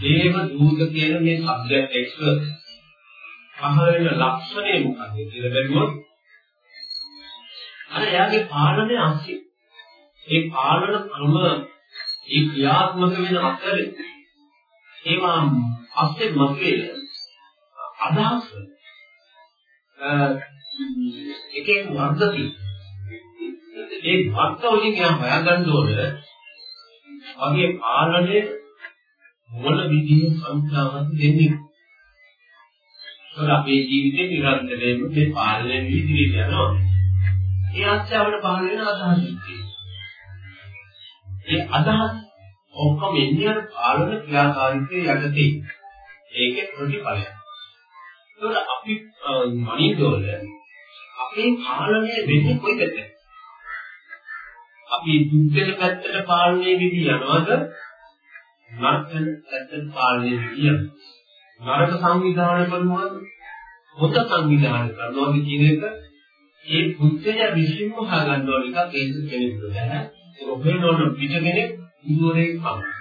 දේව දූත කියන මේ සබ්ජෙක්ට් එක්ක පහළ වෙන ලක්ෂණය මොකක්ද කියලා බැලුවොත් අර එයාගේ පාලනය අංශය ඒ පාලන ක්‍රම ඒ ක්‍රියාත්මක වෙන අතරේ ඒවා අස්සේ මතේ අදහස්. එකෙන් වර්ධති ඒ වර්ධ වලින් යා හොයාගන්න ඕනේ වගේ පාලනයේ මොන විදිහේ සංස්කාරයක් දෙන්නේ? ඒක අපේ ජීවිතේ නිරන්තරයෙන්ම මේ පාලනය විදිහට යනවා. ඒ ආශ්‍රයවල පහළ වෙන අදහස් ඒ අදහස් ඔක්කොම එන්නේ පාලන ක්‍රියාකාරීත්වයේ යටතේ. ඒකේ ප්‍රතිඵලයක්. ඒකට අපි මනින්දෝල අපේ පාලනය වෙන්නේ කොයි පැත්තද? අපි දුක්ඛන පැත්තට පාලනය වෙවි යනවද? නරක පැත්තට පාලනය වෙවි යනවද? නරක සංවිධානය කරනවද? හොඳ සංවිධානය කරනවද කියන එක ඒ පුත්‍රය විශ්ින්ම හොයාගන්න ඕන එකක් ඒක කෙනෙකුට බෑ. ඒක හොයන ඕන පිට කෙනෙක් ඉදුවරේ පමණයි.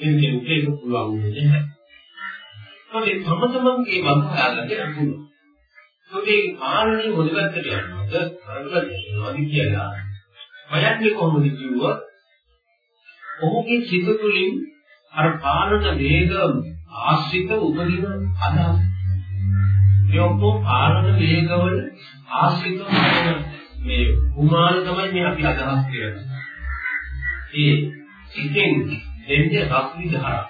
ඒ කෙනෙකුට ඒක පුළුවන් වෙන්නේ නැහැ. ඒකේ තම තමන්ගේ මඟ හොයාගන්න පුළුවන්. ඒකේ පාලනේ මොදකට යනවද? කරගන්න යනවද කියලා. හොයන්නේ කොහොමද කිව්වොත් ඔහුගේ සිත තුළින් අර පාලන වේග ආශ්‍රිත උපදින අදහස්. මේ ඔක්කොම පාලන වේගවල ආශ්‍රිත මේ කුමාර තමයි මේ අපි අදහස් කරන්නේ. ඒ සිතෙන් දෙන්නේ රස්නි ධාරා.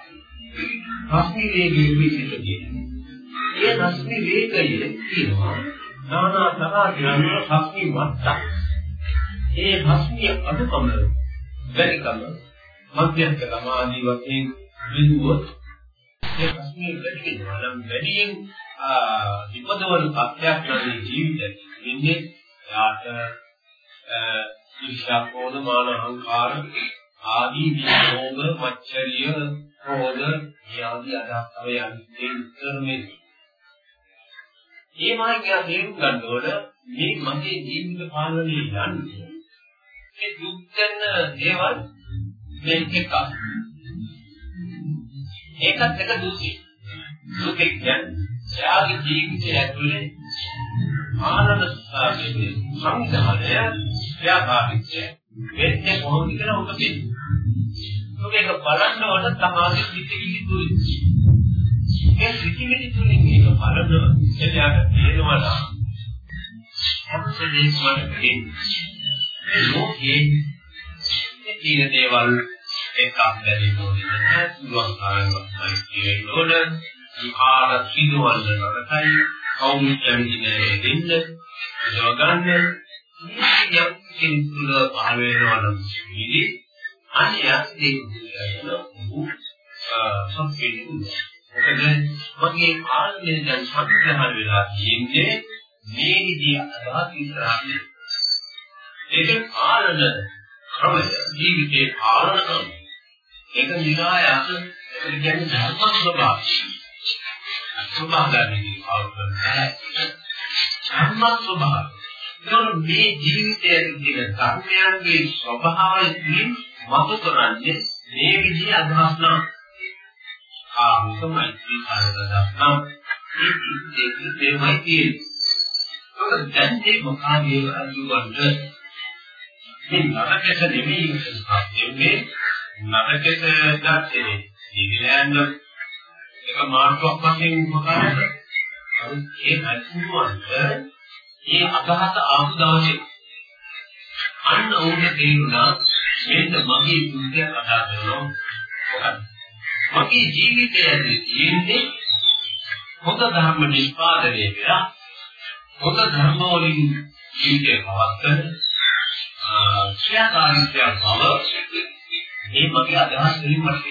රස්නි වේගයේ පිසිතදී. ඒ රස්නි වේගයේ තියෙනවා නානා තරහයන් රස්නි මට්ටම්. ඒ රස්නි අඩුකම වැඩිකම මධ්‍යස්ථකම ආදී වශයෙන් බිඳුවොත් ඒ රස්නි වැඩි වෙනවා නම් වැඩියෙන් විපදවන සත්‍යයක් නම් ජීවිතේ ඉන්නේ යාට ඊර්ෂ්‍යා මාන අහංකාර ආදී විභෝග මච්චරිය ක්‍රෝධ ආදී අදහස් තමයි අනිත්‍ය උත්තර මේ. ඒ මාර්ගය තේරුම් ගන්න ඕන මේ මගේ ජීවිත පාලනයේ යන්නේ. මේ දුක් වෙන දේවල් මේක එකක්. ඒකත් එක දුකයි. දුක කියන්නේ යාගේ ජීවිතය ඇතුලේ ආනන්ද සාමයේ සංධානය ක්‍රියාකාරීත්වය වෙන්නේ කොහොමද කියලා ඔබ කියන්නේ. ඔබේක බලනකොට තමයි සිතිවිලි තුලින්. ඒ සිතිවිලි තුලින් මේක බලන එයාට තේරෙනවා හැමදේම වලදී මේ ලෝකේ තියෙන දේවල් එකක් බැරි නෝනේ පුළුවන් කාරණාවක් තියෙන්න ඕන විහාර සිදුවන්න නරකයි කවුරුත් කියන්නේ දෙන්න ඒව ගන්න යම් කෙනෙකුට පහළ වෙනවා නම් ඉතිරි අනියක් දෙන්න උ සම්පූර්ණ මොකද මගේ කාලේ දැන් සංග්‍රහ වෙලා තියෙන්නේ මේ විදිහ අදහස් ඉස්සරහින් ඒක කාලන ක්‍රමය ජීවිතේ කාලන ක්‍රමය ඒක නිරායස ඒක කියන්නේ ධර්ම ස්වභාවය. ස්වභාවයෙන් පාවුන ධර්ම ස්වභාවය. ඒතකොට මේ ජීවිතයේ තියෙන ධර්මයන්ගේ ස්වභාවයෙන් මතු කරන්නේ මේ විදිහේ අදහස් නම්. කාමික මෛත්‍රී කායදත්නම් මේ දෙකමයි තියෙන්නේ. ඔක දැන් මේ මොකාගේ අදුවන්ට මේ නරකක නෙමෙයි. මේ නරකක දැක්කේ? ඉංග්‍රීසියෙන් එක මාර්ගයක් වශයෙන් උපකාරද ඒ අතුරුවන්ට ඒ අදහස ආපු දවසේ අන්න ඕනේ තේරුණා මෙන්න මගේ දුක්ඛය කතා කරනවා. මගේ ජීවිතය ඇතුලේ තියෙන්නේ හොඳ ධර්ම නිෂ්පාදනය වෙලා හොඳ ධර්ම වලින් ජීවිතය පවත්වන ක්‍රියාකාරීත්වය බව මේ මගේ අදහස් වලින් මට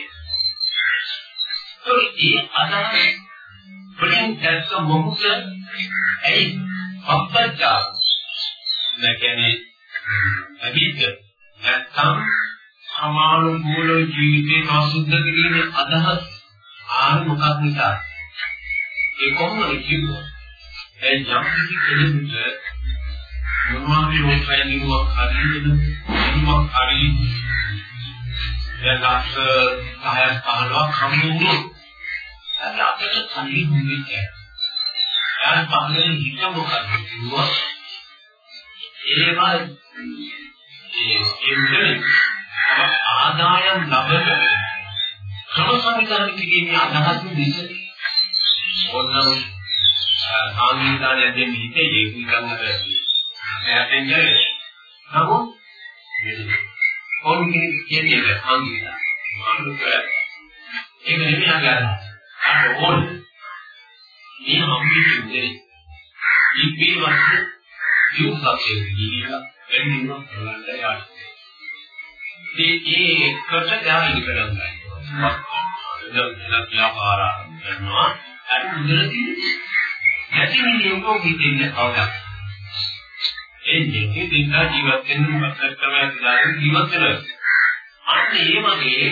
ඒ අදහස් වලින් දැක්ක මොහොත ඇයි අපච්චා නැකනේ අභිද්ද නැත්තම් සමානුකූල ජීවිතේ පාසුද්ධ කිරීමේ අදහස් ආන මොකක් නිසා ඒ කොහොමද කිව්වොත් දැන් යම් කිසි කෙනෙකුට මොනවාරි රෝගයක් නිරුවක් හරියද නිරුවක් හරි දැන් ලක්ෂ 10ක් 15ක් හම්බුනේ දැන් අපිට සල්ලි දුන්නේ යාන් පහලෙන් හිත මොකක්ද කිව්වොත් ඒවා ඒ ස්කීම් ආදායම් ලබන ක්‍රම සමීකරණ කිරීමේ අදහස් දෙන්නේ ඕනනම් සාමීදානය දෙන්නේ හිතේ ඒක නිකන් අර එයාටෙන් ජරේ නමුත් ඕන කෙනෙක් කියන්නේ සාමීදා මානුක ඒක නෙමෙයි අගාර අර ඕන මේ හම්බෙන්නේ ඉබ්බේ වස්තු යොක්සක්ෂේ ගිහිලා එන්නිම කරන්න යාට ඒ ඒ කොට යාලි කරන්නේ දැන් ව්‍යාපාර කරනවා අර මුදලදී නැති මිනිහෝ හිතෙන්නේ කවදා ඒ දෙකේ දින්දා ජීවත් වෙන්න මතක කරලා දාගෙන ජීවත් වෙනවා අන්න ඒ වගේ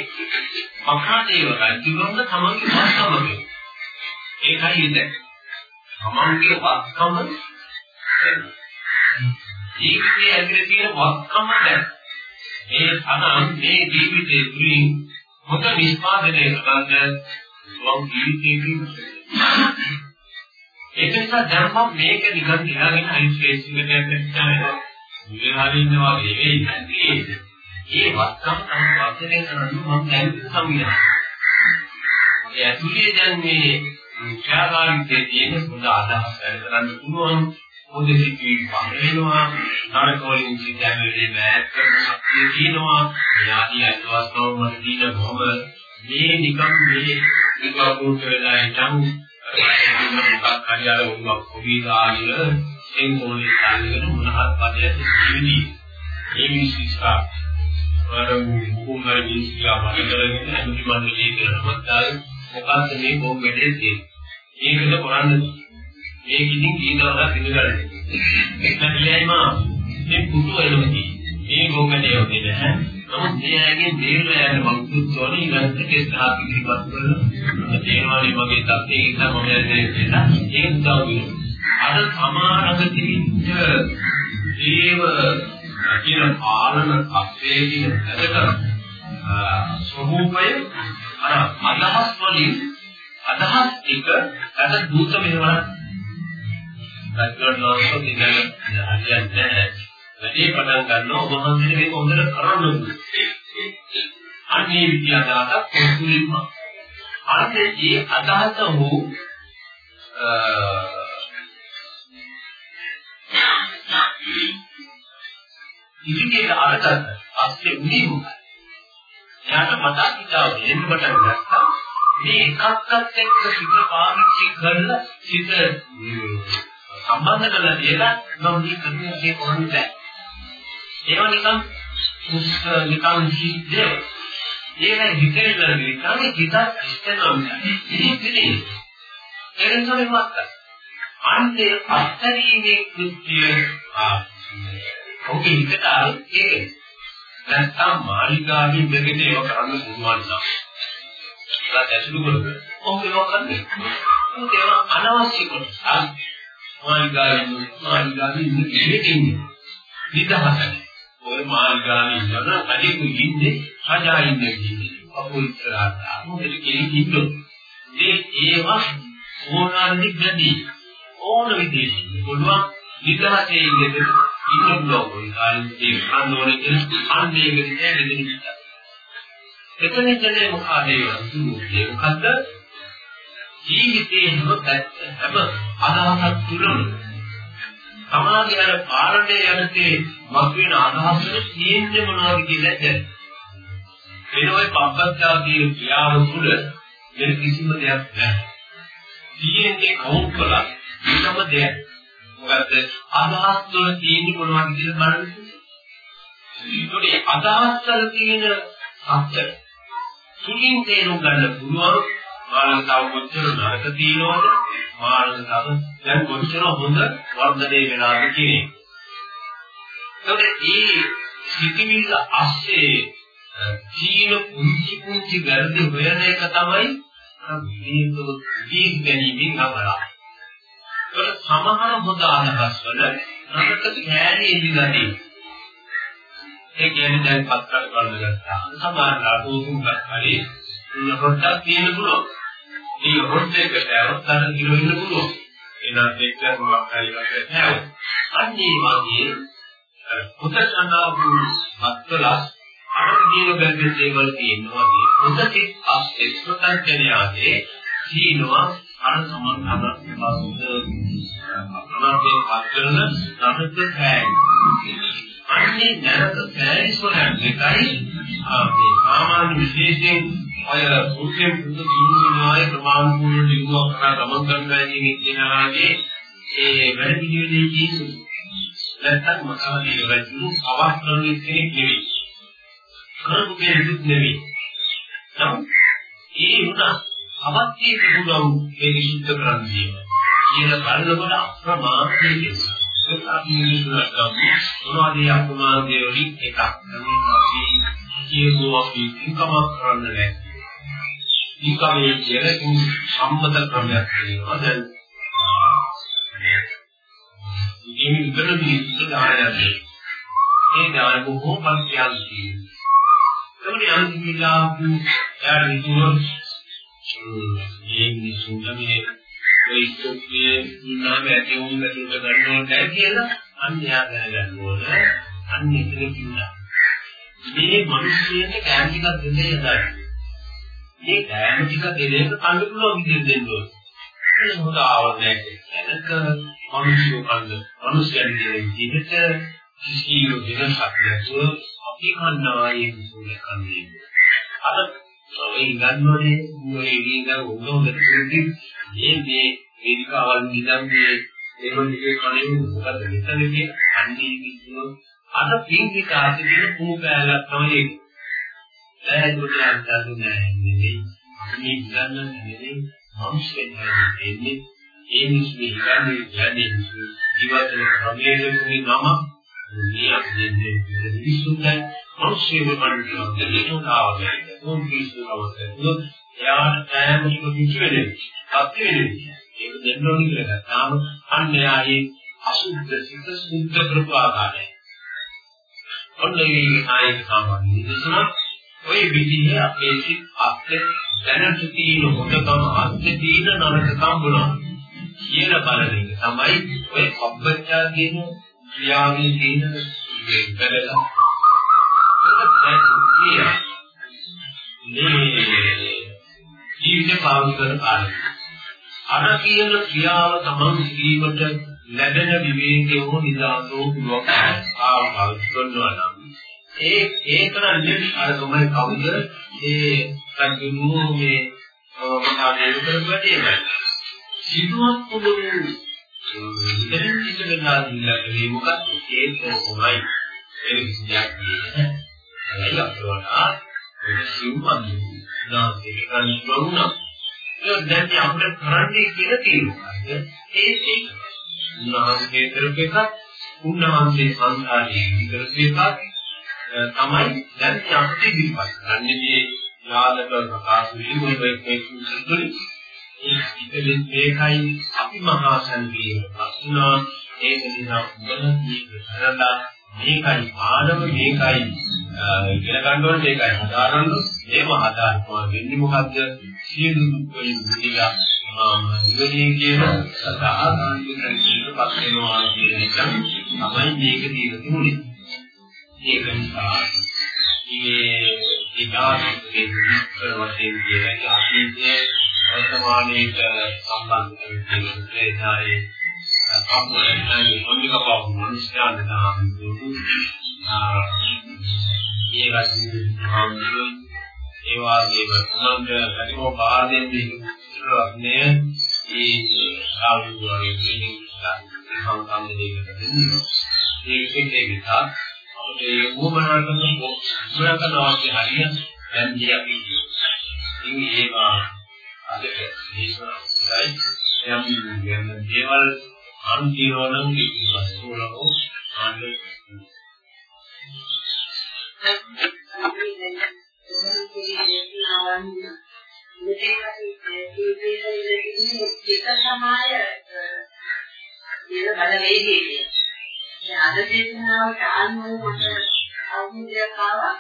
මහාදේව රජුගම තමන්ගේ වස්කම ඒකයි ඉන්නේ. තමන්ගේ වස්කම ජීවිතයේ ඇතුලේ තියෙන වස්කම දැන් මේ අනන් මේ ජීවිතයේ තුලින් හොඳ නිෂ්පාදනය කරන්න මම ජීවිතේ ඒක නිසා දැන් මම මේක නිකන් තියාගෙන අයිස්ලේස් එකට යන්න විහාරේ ඉන්නවා වගේ වෙන්නේ. ඒ වස්කම් තමයි වචනය කරන්නේ මම දැන් සම්මියන. ඒ ඇතුලේ දැන් මේ ක්‍රියාකාරීත්වයේ තියෙන හොඳ අදහස් වැඩ කරන්න පුළුවන්. හොඳ සිතිවිලි පහළ වෙනවා. නරක වලින් සිතන්නේ මෑත් කරන ශක්තිය තියෙනවා. මේ ආදී අදවස්කම් වල තියෙන බොහොම මේ නිකම් මේ විකල්පෝට වෙලා ඉඳන් මොකක් හරි අර උණක් කොබීදාගෙන එන්කොලේ කාලෙකට මොනහත් පදයක් ජීවිතී ඒ විශ්ිෂ්ඨා වර මුකුමර විශ්ියා මඩකරගෙන අනුති මණ්ඩලයේ කරනවත් දාලා මොකක්ද මේ බොම් වැඩේ තියෙන්නේ ඒකද කරන්නේ මේක ඉතින් කීදවසක් ඉඳගන්නේ එක්කලියයිම මේ පුතු එළමදී මේ මොකදේ ඔතේ නැහැ. නමුත් මේ ඇගේ දේරලා යන මංකුත් වල ඉලක්ක කෙස්හා පිළිපත් කරන දේවාලි වගේ තත්ත්වයේ ඉන්න මම යන්නේ කියලා ඒක තමයි අර සමානක තිබිච්ච ජීව කියන පාලන තත්ත්වයේ කියන හැදට ස්වභාවය අර අදහස් වලින් අදහස් එක අද දූත මෙහෙවන. රජකරනවෝ දිගන හරියන්නේ වැඩි පටන් ගන්නවා වහන්සේ මේක හොඳට කරන්න ඕනේ. අනේ විද්‍යාදාත පොදුලින්ම අන්නේ ඒ අදහස වූ ඉතිරියට අරකට පස්සේ උනේ මොකක්ද? එයාට මතක් හිතාව දෙන්න පටන් ගත්තා. මේ එකක්වත් එක්ක සිත පාවිච්චි කරලා සිත සම්බන්ධ කරලා දෙලා මම මේ කන්නේ කොහොමද? ඒවා නිකන් උස් නිකන් හිතේ ඒක හිතේ කරගෙන තමයි හිතත් ඉස්සෙනම ඉතින් ඒක තමයි මත අන්තේ අත්තරීමේ කෘත්‍ය ආ ඔකේ හිතට ඒක. නැත්තම් මාළිගාවේ මෙගෙන ඒව කරන්න පුළුවන් නම්. ඒලා ඇසුරු කරගන්න ඔහු ඒව කරන්නේ. ඒක අනවශ්‍ය කොටස මාළිගාවේ මාළිගාවේ ඉන්නේ. නිදහසයි. ඔය මාර්ගානේ ඉන්න කඩේකු ඉන්නේ හජා ඉන්නේ කියන්නේ අපෝ ඉස්සරහට මොකද කියන්නේ ඒ ඒවා ඕනාන්දි ගඩි ඕන විදිහට පුළුවන් විතරේ ඉඳලා ඉන්න පුළුවන් කාලේ ඒ කන්නෝනේ කියලා අන්නේ විදිහට දෙදෙනෙක් එතන ඉඳලේ මොකද ඒ මොකද්ද? ජීවිතේ හැම පැත්ත හැම අදහසක් තුලම සමාජයේ අර පාලනයේ යටතේ මතුවෙන අදහස් වල තියෙන්නේ මොනවද කියලා දැක්ක. වෙන ඔය පබ්බත්තාගේ ක්‍රියාව තුළ වෙන කිසිම දෙයක් නැහැ. තියෙන්නේ කවුන්ට් වල එකම දෙයක්. මොකද අදහස් තුළ තියෙන්නේ මොනවද කියලා බලන්න. ඒකේ අදහස් වල තියෙන සත්‍ය තුලින් තේරුම් ගන්න පුළුවන් මානව තව කොච්චර නරක තියෙනවද මානව තව දැන් කොච්චර හොඳ වර්ධනය වෙනවද කියන එක. ඒකට මේ සිතිවිල්ල ASCII තීන කුංචි කුංචි වැරදි හොයන එක තමයි මේ දීග් ගැනීමෙන් අවලා. ඒක සමහර හොඳ අදහස් වල නරක කෑලි ඉදිරියදී ඒ කියන්නේ දැන් පත්තර කරන ගත්තා. සමහරවල් උතුම්කත් හරි රොට්ටක් තියෙන පුළුවන්. මේ රොට් එකට අරත්තර කිලෝ ඉන්න පුළුවන්. එනත් එක්ක මොකක් හරි වගේ නැහැ. අන්නේ වගේ පොත සඳහන් මත්තලස් අර කියන බැලේ දේවල් තියෙනවා වගේ පොතේ අස්තෙස්වතන්තනියාගේ තියෙනවා අර සමාන අමරණ පාසුද අපරාධයෙන් පස්සරන නමක කෑයි අන්නේ නැරක කෑයි සොරන් දෙකයි මේ සාමාන්‍ය විශේෂයෙන් අය පුරුෂයන් පුරුදු දිනුනායේ ප්‍රමාණිකව දිනුවක් කරා ගමන් කරනවා කියන ඉතිහාසයේ ඒ වැඩ පිළිවෙලේ කියන නැත්තම් මකාදී වැඩි අවස්ථාවේ කෙනෙක් නෙවෙයි. කරපු කෙනෙක් නෙවෙයි. නමුත් ඒ වුණා අවත්‍ය පුළුවන් මේක සිද්ධ කරන්නේ කියන බලනකොට අප්‍රමාණ දෙයක් ඒක අපි නිකුත් මොනවද අප්‍රමාණයේ වලින් එකක් තමයි අපි කියනවා අපි ඉන්කම කරන්නේ ඉන්කමේ කියන සම්මත ක්‍රමයක් තියෙනවා. දැන් ඉතින් ඉතල මිනිස්සු දායන්නේ ඒ දාය බොහෝ පන්තියන් තියෙනවා ඒකනේ අන්තිමලාපු යාර විදුන මේ මිනිස්සුන්ට මේ ඒ ඉස්කෝපේ ඉන්නාම ඇති වුණ දෙයක් ගන්නවා කියලා අන්න එයා දැනගන්න ඕන. අන්න එතන කිව්වා. මේ මිනිස්සුන්ට කෑම ටිකක් දෙන්නේ යදායි මේ කෑම ටික දෙලේක කන්න පුළුවන් විදිහට දෙන්න ඕන ඒක හොඳ ආවරණයක් එනක මිනිස්සු කන්න මිනිස්යන් දෙන විදිහට කිසියම් වෙනසක් නැතුව අපි කන්නවා ඒ මිනිස්සුන්ට කන්නේ. අර ඒ ගන්නෝනේ මේ ඉඳන් උදව් දෙන්නේ මේ මේ වේදිකාවල් නිදන් මේ ඒවලුගේ කණේ මොකද මෙතනදී අන්නේ විදිහෝ අද පින්විත ආදින කුඹෑලක් තමයි ඒක. දැන් දුන්නා දුන්නා නෙවෙයි. මේ ගන්න නෙවෙයි මනුස්සයෙක් නෙවෙයි. ඒ මිනිස්සු ඉන්නේ යන්නේ ජීවිතේ ක්‍රමයේ තුනේ නම මේ අදින්නේ මිනිස්සුන්ට මනුස්සයෙකු කන්නේ දෙලෝනාවගේ මොන් පිස්සුවවද එයාට ටයිම් එක කිසිවෙන්නේ අත්වෙන්නේ ඒක දෙන්න ඕනේ කියලා ගත්තාම අන්න එයාගේ අසුද්ධ සිත සුද්ධ කරපු ආකාරය. ඔන්න ඒ ආයත සාමාන්‍ය නිදසන ඔය විදිහේ අපේ සිත් අත්‍ය දැනට තියෙන හොඳකම අත්‍ය තියෙන නරකකම් බලනවා. කියලා බලන එක තමයි ඔය සම්පච්ඡා කියන ක්‍රියාවේ තියෙන බැලලා. මේ ජීවිතේ පාවිච්චි කරන කාලේ අර කියන ක්‍රියාව තමන් කිරීමට ලැබෙන විවේකයේ හෝ නිදාසෝ පුළුවන් ආවල් කරනවා නම් ඒ ඒකනන්නේ අර තමයි කවුද? ඒ සංගුණෝ මේ මොනවාදේ කරපදේ සිදුවක් පුළුවන්. ඉතින් ඉතින් වෙනවා දිලා මොකක්ද? ඒක කොහොමයි? ඒක කිසියක් නෑ ඒක අපරාධ ඒක සිව්වන්නේ නාසයේ කන්නේ වුණා ඒක දැන් අපිට කරන්නේ කියලා තියෙනවා. ඒ ඒක උන්වහන්සේ කරපු එක උන්වහන්සේ සංසාරයේ කරපු එක තමයි දැන් අපිට ඉදිරිපත් කරන්නේ. මේ යාදක ප්‍රකාශ වීමේ මේ කුසලතුලි ඒ ඉතින් මේකයි අපි මහා සංකීර්ණ ප්‍රශ්න. ඒක නිසා මොනදී කරලා මේකයි ආනම මේකයි ඉගෙන ගන්න ඕනේ ඒකයි හදාරන්න ඒම හදාරනවා වෙන්නේ මොකද්ද? සියලු වලින් විදිලා ඉවදී කියන සදාකාලික ජීවිතපත් වෙනවා කියන එක තමයි මේක දීලා තිබුණේ ඒක නිසා මේ විඥානයේ විස්තර වශයෙන් කියන අතීතයේ වර්තමානයේට සම්බන්ධ වෙන ප්‍රේතායේ අපේ මොනික පාව මනුෂ්‍යයන් දාන දුරු ඒ වගේ ඒ වගේම සම්බ කටිමෝ පාදෙන් දිනුනේ ඒ සාමුද්‍රයේ කියන සම්බන්ධ දෙයකට දෙන්නේ ඒක ඒකේ විතර අපේ වුමනාටම මොනකද අවශ්‍ය හරිය දැන් අපි. ඉතින් ඒවා අදට දේශනා කරයි. යම් දේවල් අන්තිරෝණම් විවස්තුලෝ ආන්නේ අද දේශනාවට ආන්වෝ මට අවබෝධයක් ආවා.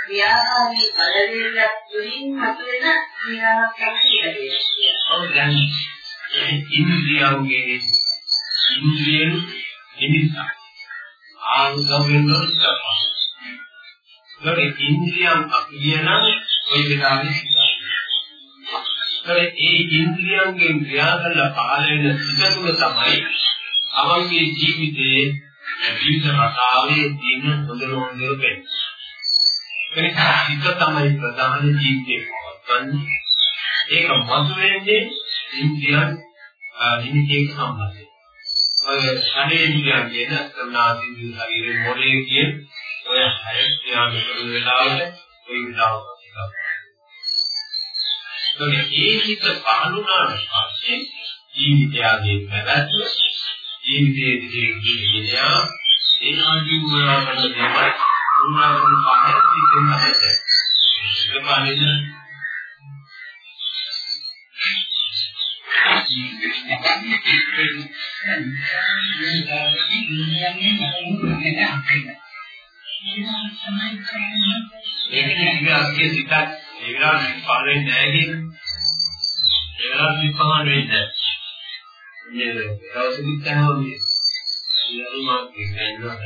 ක්‍රියාකාරී බලවේගයක් තුළින් මතුවෙන ක්‍රියාවක් තමයි ඔව් දැන් ඉන්ද්‍රියන්ගේ ඉන්ද්‍රියන් නිමිත්ත ආංගවෙන් තමයි. ඒ ඉන්ද්‍රියන් අපියනම් ওই විදිහට ඒ ඉන්ද්‍රියන්ගෙන් ක්‍රියා කරන පාලන සිත තුළ තමයි අවන්ගේ ජීවිතයේ ජීවිත රටාවේ දින හොඳ හොඳ වෙන්නේ. එනිසා හිත තමයි ප්‍රධාන ජීවිතේ පවත්වන්නේ. ඒක මතුවෙන්නේ ඉන්ද්‍රියන් නිමිතියක සම්බන්ධයි. ඔය ශරීරියන් කියන සම්නාදී ශරීරේ මොලේ කියන ඔය හය ක්‍රියාව කරන වෙලාවට ඔය විලාප ඒ හිත පහළුනාට පස්සේ ජීවිතයගේ පැවැත්ම ජීවිතයේ දිගේ ඒ ආදී වුණා කරන දේවල් උන්වහන්සේ පහළ සිටින් නැහැ. ඒක පාලින ඒක කියන්නේ අපේ සිතක් ඒ වෙලාවට පහළ වෙන්නේ නැහැ කියන. ඒ වෙලාවට පහළ වෙන්නේ නැහැ. මේ දවසකින් තමයි මේ මාත් කියනවා.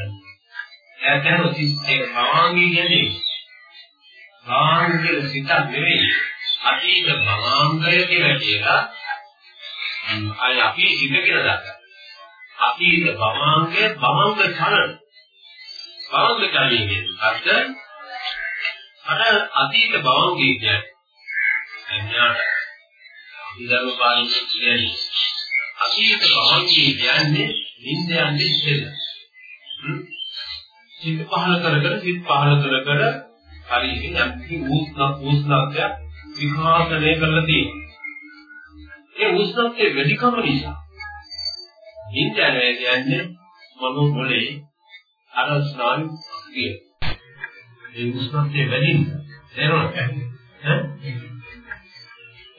එයාටම සිත් ඒක භවංගී කියන්නේ භවංගී සිතක් නෙවෙයි අතීත භවංගය කියලා කියලා අය අපි සිත කියලා දාගන්න. අතීත භවංගය භවංග චලන. භවංග චලනය කියන්නේ අර්ථ අර අතීත භවංගී කියන්නේ එන්නාට ඉදරු පාලනය කියන්නේ අතීත භවංගී කියන්නේ නින්දයන්ගේ ඉස්සෙල්ලා. සිත් පහල කර කර සිත් පහල කර කර හරියට යම්කි උෂ්ණ උෂ්ණත්වයක් විකාශනය කරලා තියෙනවා. ඒ උෂ්ණත්වයේ වැඩිකම නිසා ඉන්ටර්නේ කියන්නේ මනෝ මොලේ අර ස්නායු ක්‍රිය. ඒ උෂ්ණත්වයේ වැඩි තේරෙනවද? ඈ?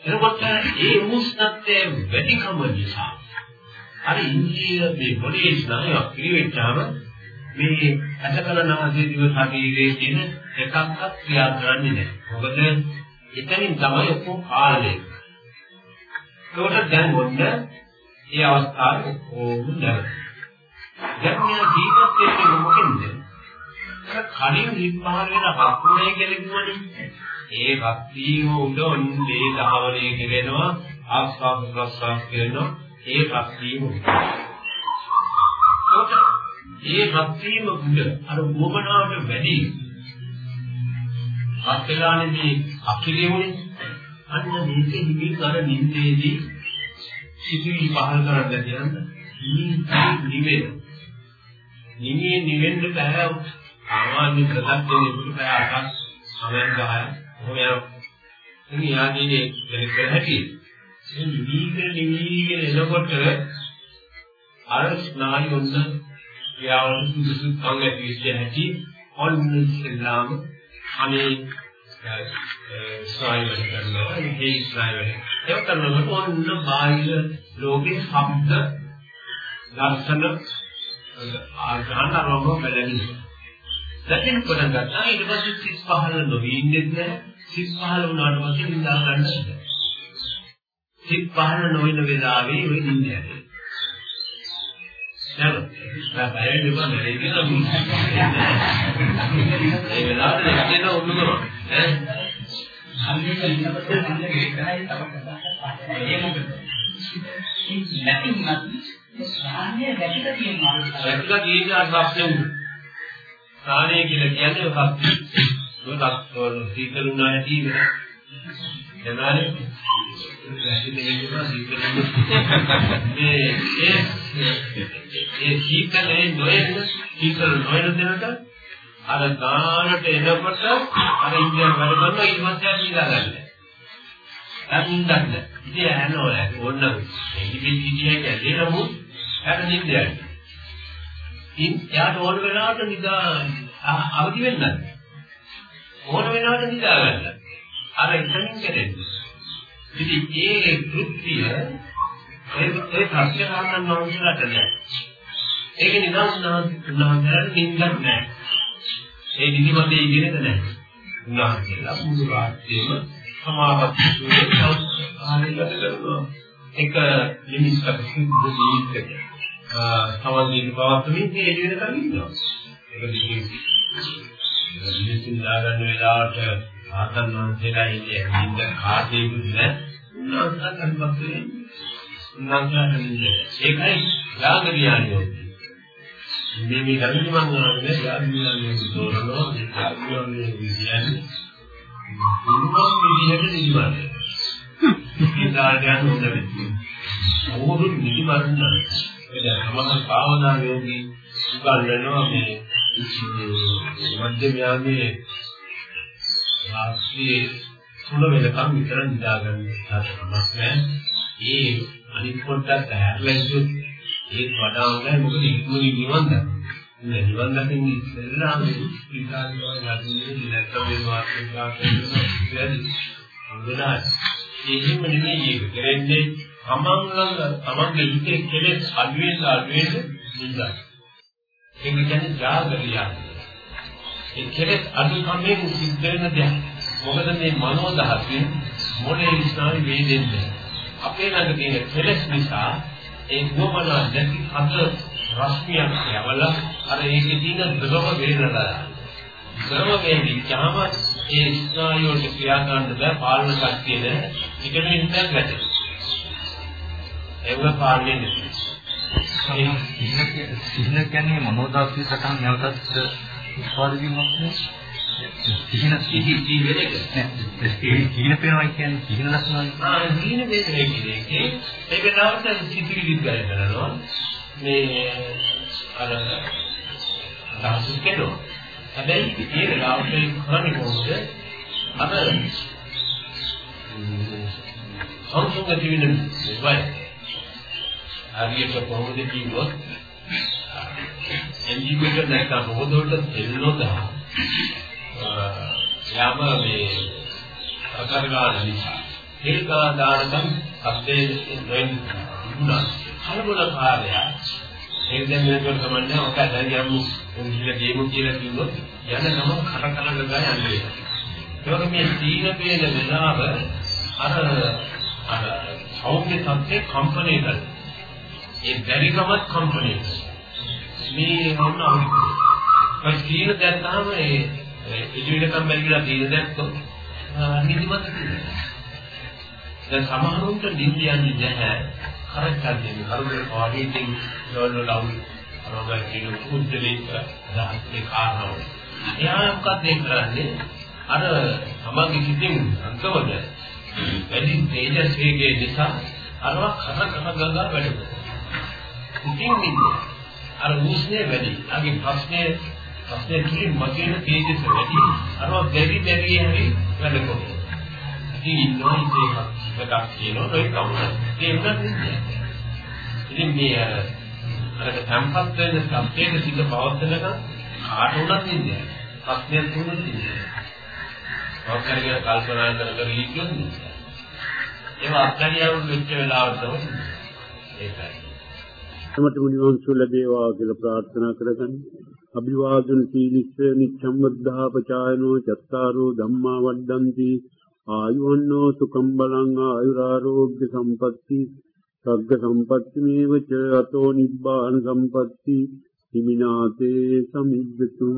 එතකොට ඒ උෂ්ණත්වයේ වැඩිකම නිසා අර ඉන්ද්‍රිය මේ මොලේ ස්නායු ක්‍රිය වෙච්චාම මේ අසකලනාදී දිව ශරීරයේ තියෙන එකක්වත් ක්‍රියා කරන්නේ නැහැ. මොකද එතනින් තමයි ඔක්කොම පාලනය. ඒකට දැන් මොන්න මේ අවස්ථාවේ ඕම නැවත. දැන් මේ ජීවත් වෙන්නේ මොකෙන්ද? කලින් විපහාර වෙන හක්ුණේ කියලා කිව්වනේ. ඒ භක්තියම උඩ ඔන්නේ ධාවනය කෙරෙනවා ආස්වාද ප්‍රසවාස කරනවා ඒ භක්තියම ඒ භක්තියම උඩ අර වොමනාවට වැඩි. අත්ලානේ මේ අකිරියුනේ අන්න මේක හිමින් කර නින්දේදී සිතුවිලි පහල කරන්න කියන්න නිවෙන. නිමියේ නිවෙන්න බෑ. සාමාන්‍ය ප්‍රදත්තේ ඉන්න බෑ අකස් සමයන් ගහය කොහොම යනවා? ඉතින් යාදීනේ දෙලක හැටි මේ නිවිගෙන නිවිගෙන එනකොට අර ස්නායු ඔන්න ක්‍රියාවලින් සුදුසු අංග විශ්ය හැටි ඔන්න ඉස්ලාම අනේ ස්නායු වල කරනවා මේ ස්නායු වල ඒක කරනකොට ඔන්න බාහිර ලෝකේ ශබ්ද දර්ශන ආගාන රෝග බැලෙනවා දැකින් පටන් ගත්තා ඊට පස්සේ සිත් පහළ නොවි ඉන්නේ නැහැ. සිත් පහළ වුණාට පස්සේ නිදා ගන්න බැහැ. සිත් පහළ නොවන වෙලාවේ ඔය නිින්නේ නැහැ. දැන් බය වෙනවා නෙවෙයි කියලා ඒ වෙලාවට දෙකේන උන්නනවා ඈ අන්තිමට ඉන්නකොට මම ඒක කරයි තව කරා ඒ මොකද නැති වුණත් ස්ථානය දැකලා තියෙනවා දැකලා තියෙන අර්ථය ස්ථානය කියලා කියන්නේ ඔකක් ඔතක් සීතලුනා ඇති වෙන එනවානේ මේ ඒ ඒ සීතලේ නොයෙන්න සීතල නොයෙන්න දෙනට අර ගානට එනකොට අර ඉන්දියන් වැඩ කරනවා ඊට පස්සේ දීලා ගන්න. අඳුන්දන්න. ඉතින් ඇනෝලා ඕන්න ඉතින් ඉතින් කියන්නේ නමු හැට නින්දයන්. ඉන් යාට ඕන වෙලාවට නිදා අවදි වෙන්න. ඕන වෙලාවට නිදා ගන්න. අර ඉතින් කරන්නේ. ඉතින් ඒ කෘත්‍යය ඒ ඒ ප්‍රශ්නාවන් වහන්සේලාට නෑ. ඒක නිදාස්නාන් උන්වහන්සේලාට නිින්දක් නෑ. ඒ නිදිමතේ ඉගෙනද නෑ. උන්වහන්සේලා මුළු රාත්‍රියම සමාපatti සූත්‍රය ආරම්භ කරනවා. එක නිමිත්තක සිද්ධ ජීවිතයක සමගින් පවත්වමින් මේ එළියට කලින් ඉන්නවා. ඒක දිගින් දිගින් දාගන්න වෙලාවට ආතන් වහන්සේලා ඉන්නේ නිින්ද කාටේකුත් නෑ. උන්වහන්සේලා කන්පස්සේ උන්වහන්සේලා නිින්ද. ඒකයි යාගරියානියෝ. මේ මේ කරුණ මම කියන්නේ යාගරියානියෝ දෝරනවා යාගරියානියෝ කියන්නේ මොනවා විදිහට නිදිමත. ඉඳාට යන හොඳ වෙන්නේ. ඕරු නිදිමත නෑ. ඒ සමහර භාවනා යෝගී උගන්වනවා මේ මධ්‍යම යාමේ රාත්‍රියේ තුන වෙනකම් විතර නිදාගන්න තාක්ෂණයක් නෑ. ඒ අනිත් පොඩ්ඩක් ඇහැරලා ඉස්සුත් ඒත් වඩා හොඳයි මොකද ඉක්මනින් නිවන් දකින්න. නිවන් දකින්න ඉස්සෙල්ලා මේ විකාරයව යන්නේ නැත්නම් මේ වාස්තුකා කරනවා. හොඳයි. ඒකම නෙමෙයි ඒක. කරන්නේ තමන් ළඟ තමන්ගේ හිතේ කෙලෙස් අඩුවෙන් අඩුවෙන් නිදා. ඒක කියන්නේ ජාගරියක්. ඒ කෙලෙස් අඩු කමෙන් සිද්ධ වෙන දෙයක්. මොකද මේ මනෝ දහයෙන් මොලේ ස්නායු වේදෙන්නේ. අපේ ළඟ තියෙන කෙලෙස් නිසා ඒ ගොමන දැකි හත රශ්මියක් යවලා අර ඒකේ තියෙන ද්‍රව වේදනලා. ද්‍රව වේදිකාම ඒ ස්නායු වලට ක්‍රියා කරන්න බෑ පාලන ශක්තිය නැහැ. ඊට නින්දක් වැටෙනවා. ඒව පාලනය නෙමෙයි. සිහින කියන්නේ මනෝදාස්සික සටහන් නැවතත් උත්පාද වීමක් නේ. සිහින සිහි ජීවිතේ නෑ සිහින පේනවා කියන්නේ සිහින ලක්ෂණයි. ආ සිහින වේදනේ කියන්නේ ඒක නැවත සිතිවිලි ගය කරනවා. මේ අර දහසු කෙරෝ. හැබැයි ඒ වෙලාවට කරන්නේ කොහොමද? අර සංසුන්ග දිවින වයි හරියට කොහොමද කිව්වොත් එන්ජිමේටර් නැත්නම් හොදවට දෙන්නොත් යාම මේ අකරගාන නිසා. ඒකා දානකම් අස්තේ වෙන් දුනා කලබල කාර්යය ඒ දැන් මේක තමයි ඔක දැන් යමු උන්හිලා ගේමු කියලා කිව්වොත් යන ගම කර කර ගා යන්නේ. ඒක මේ තීන පේන වෙලාව අර අර සෞඛ්‍ය තත්ත්වේ කම්පණය කරනවා ඒ බැරිකමත් කම්පණය මේ මොන අවුලද ඒ තීන දැක්කම ඒ ඉදිරියටම බැරිලා තීන දැක්කොත් නිදිමත තියෙනවා. දැන් සමහරුන්ට නිින්ද යන්නේ නැහැ. කරච්චන්නේ කරුදේ පාඩියෙන් යොල්ල ලවු රෝගය කියන උද්දලික දහස්සේ කාරණා එයා මොකක්ද කරන්නේ? අර තමන්ගේ සිතින් අංකවල වැඩි තේජස් වේගයේ නිසා අරවා කන කන ගංගා වැඩ කරනවා. ඉතින් ඉන්නේ අර උස්නේ වැඩි. අගේ ප්‍රශ්නේ ප්‍රශ්නේ තුලින් මගේන තේජස වැඩි. අරව බැරි බැරි හැරි වැඩ කරනවා. ඉතින් ඉන්නවා ඉතින් එකක් කියනවා ඒක කවුරුද? ඒක නෙමෙයි. ඉතින් මේ අර අර සම්පත් වෙන සම්පේද සිද්ධ පවත්තනක කාට උනත් ඉන්නේ. ප්‍රශ්නයක් තුනක් ඉන්නේ. ඔක්කොරගෙන කල්පනා කර කර ඉන්නොත් ඒවා අත්හැරියවුන් වෙච්ච වෙලාවට තමයි ඒකයි. තමට නිවන් සුව ලැබේවා කියලා ප්‍රාර්ථනා කරගන්න. අභිවාදන සීලිස්ස නිච්ඡම් වද්ධා පචායනෝ චත්තාරෝ ධම්මා වඩ්ඩಂತಿ ආයුවන්නෝ සුඛම් බලං ආයුරාෝග්‍ය සම්පatti සග්ග සම්පatti මේවච අතෝ නිබ්බාන සම්පatti හිමිනාතේ සමිද්දතු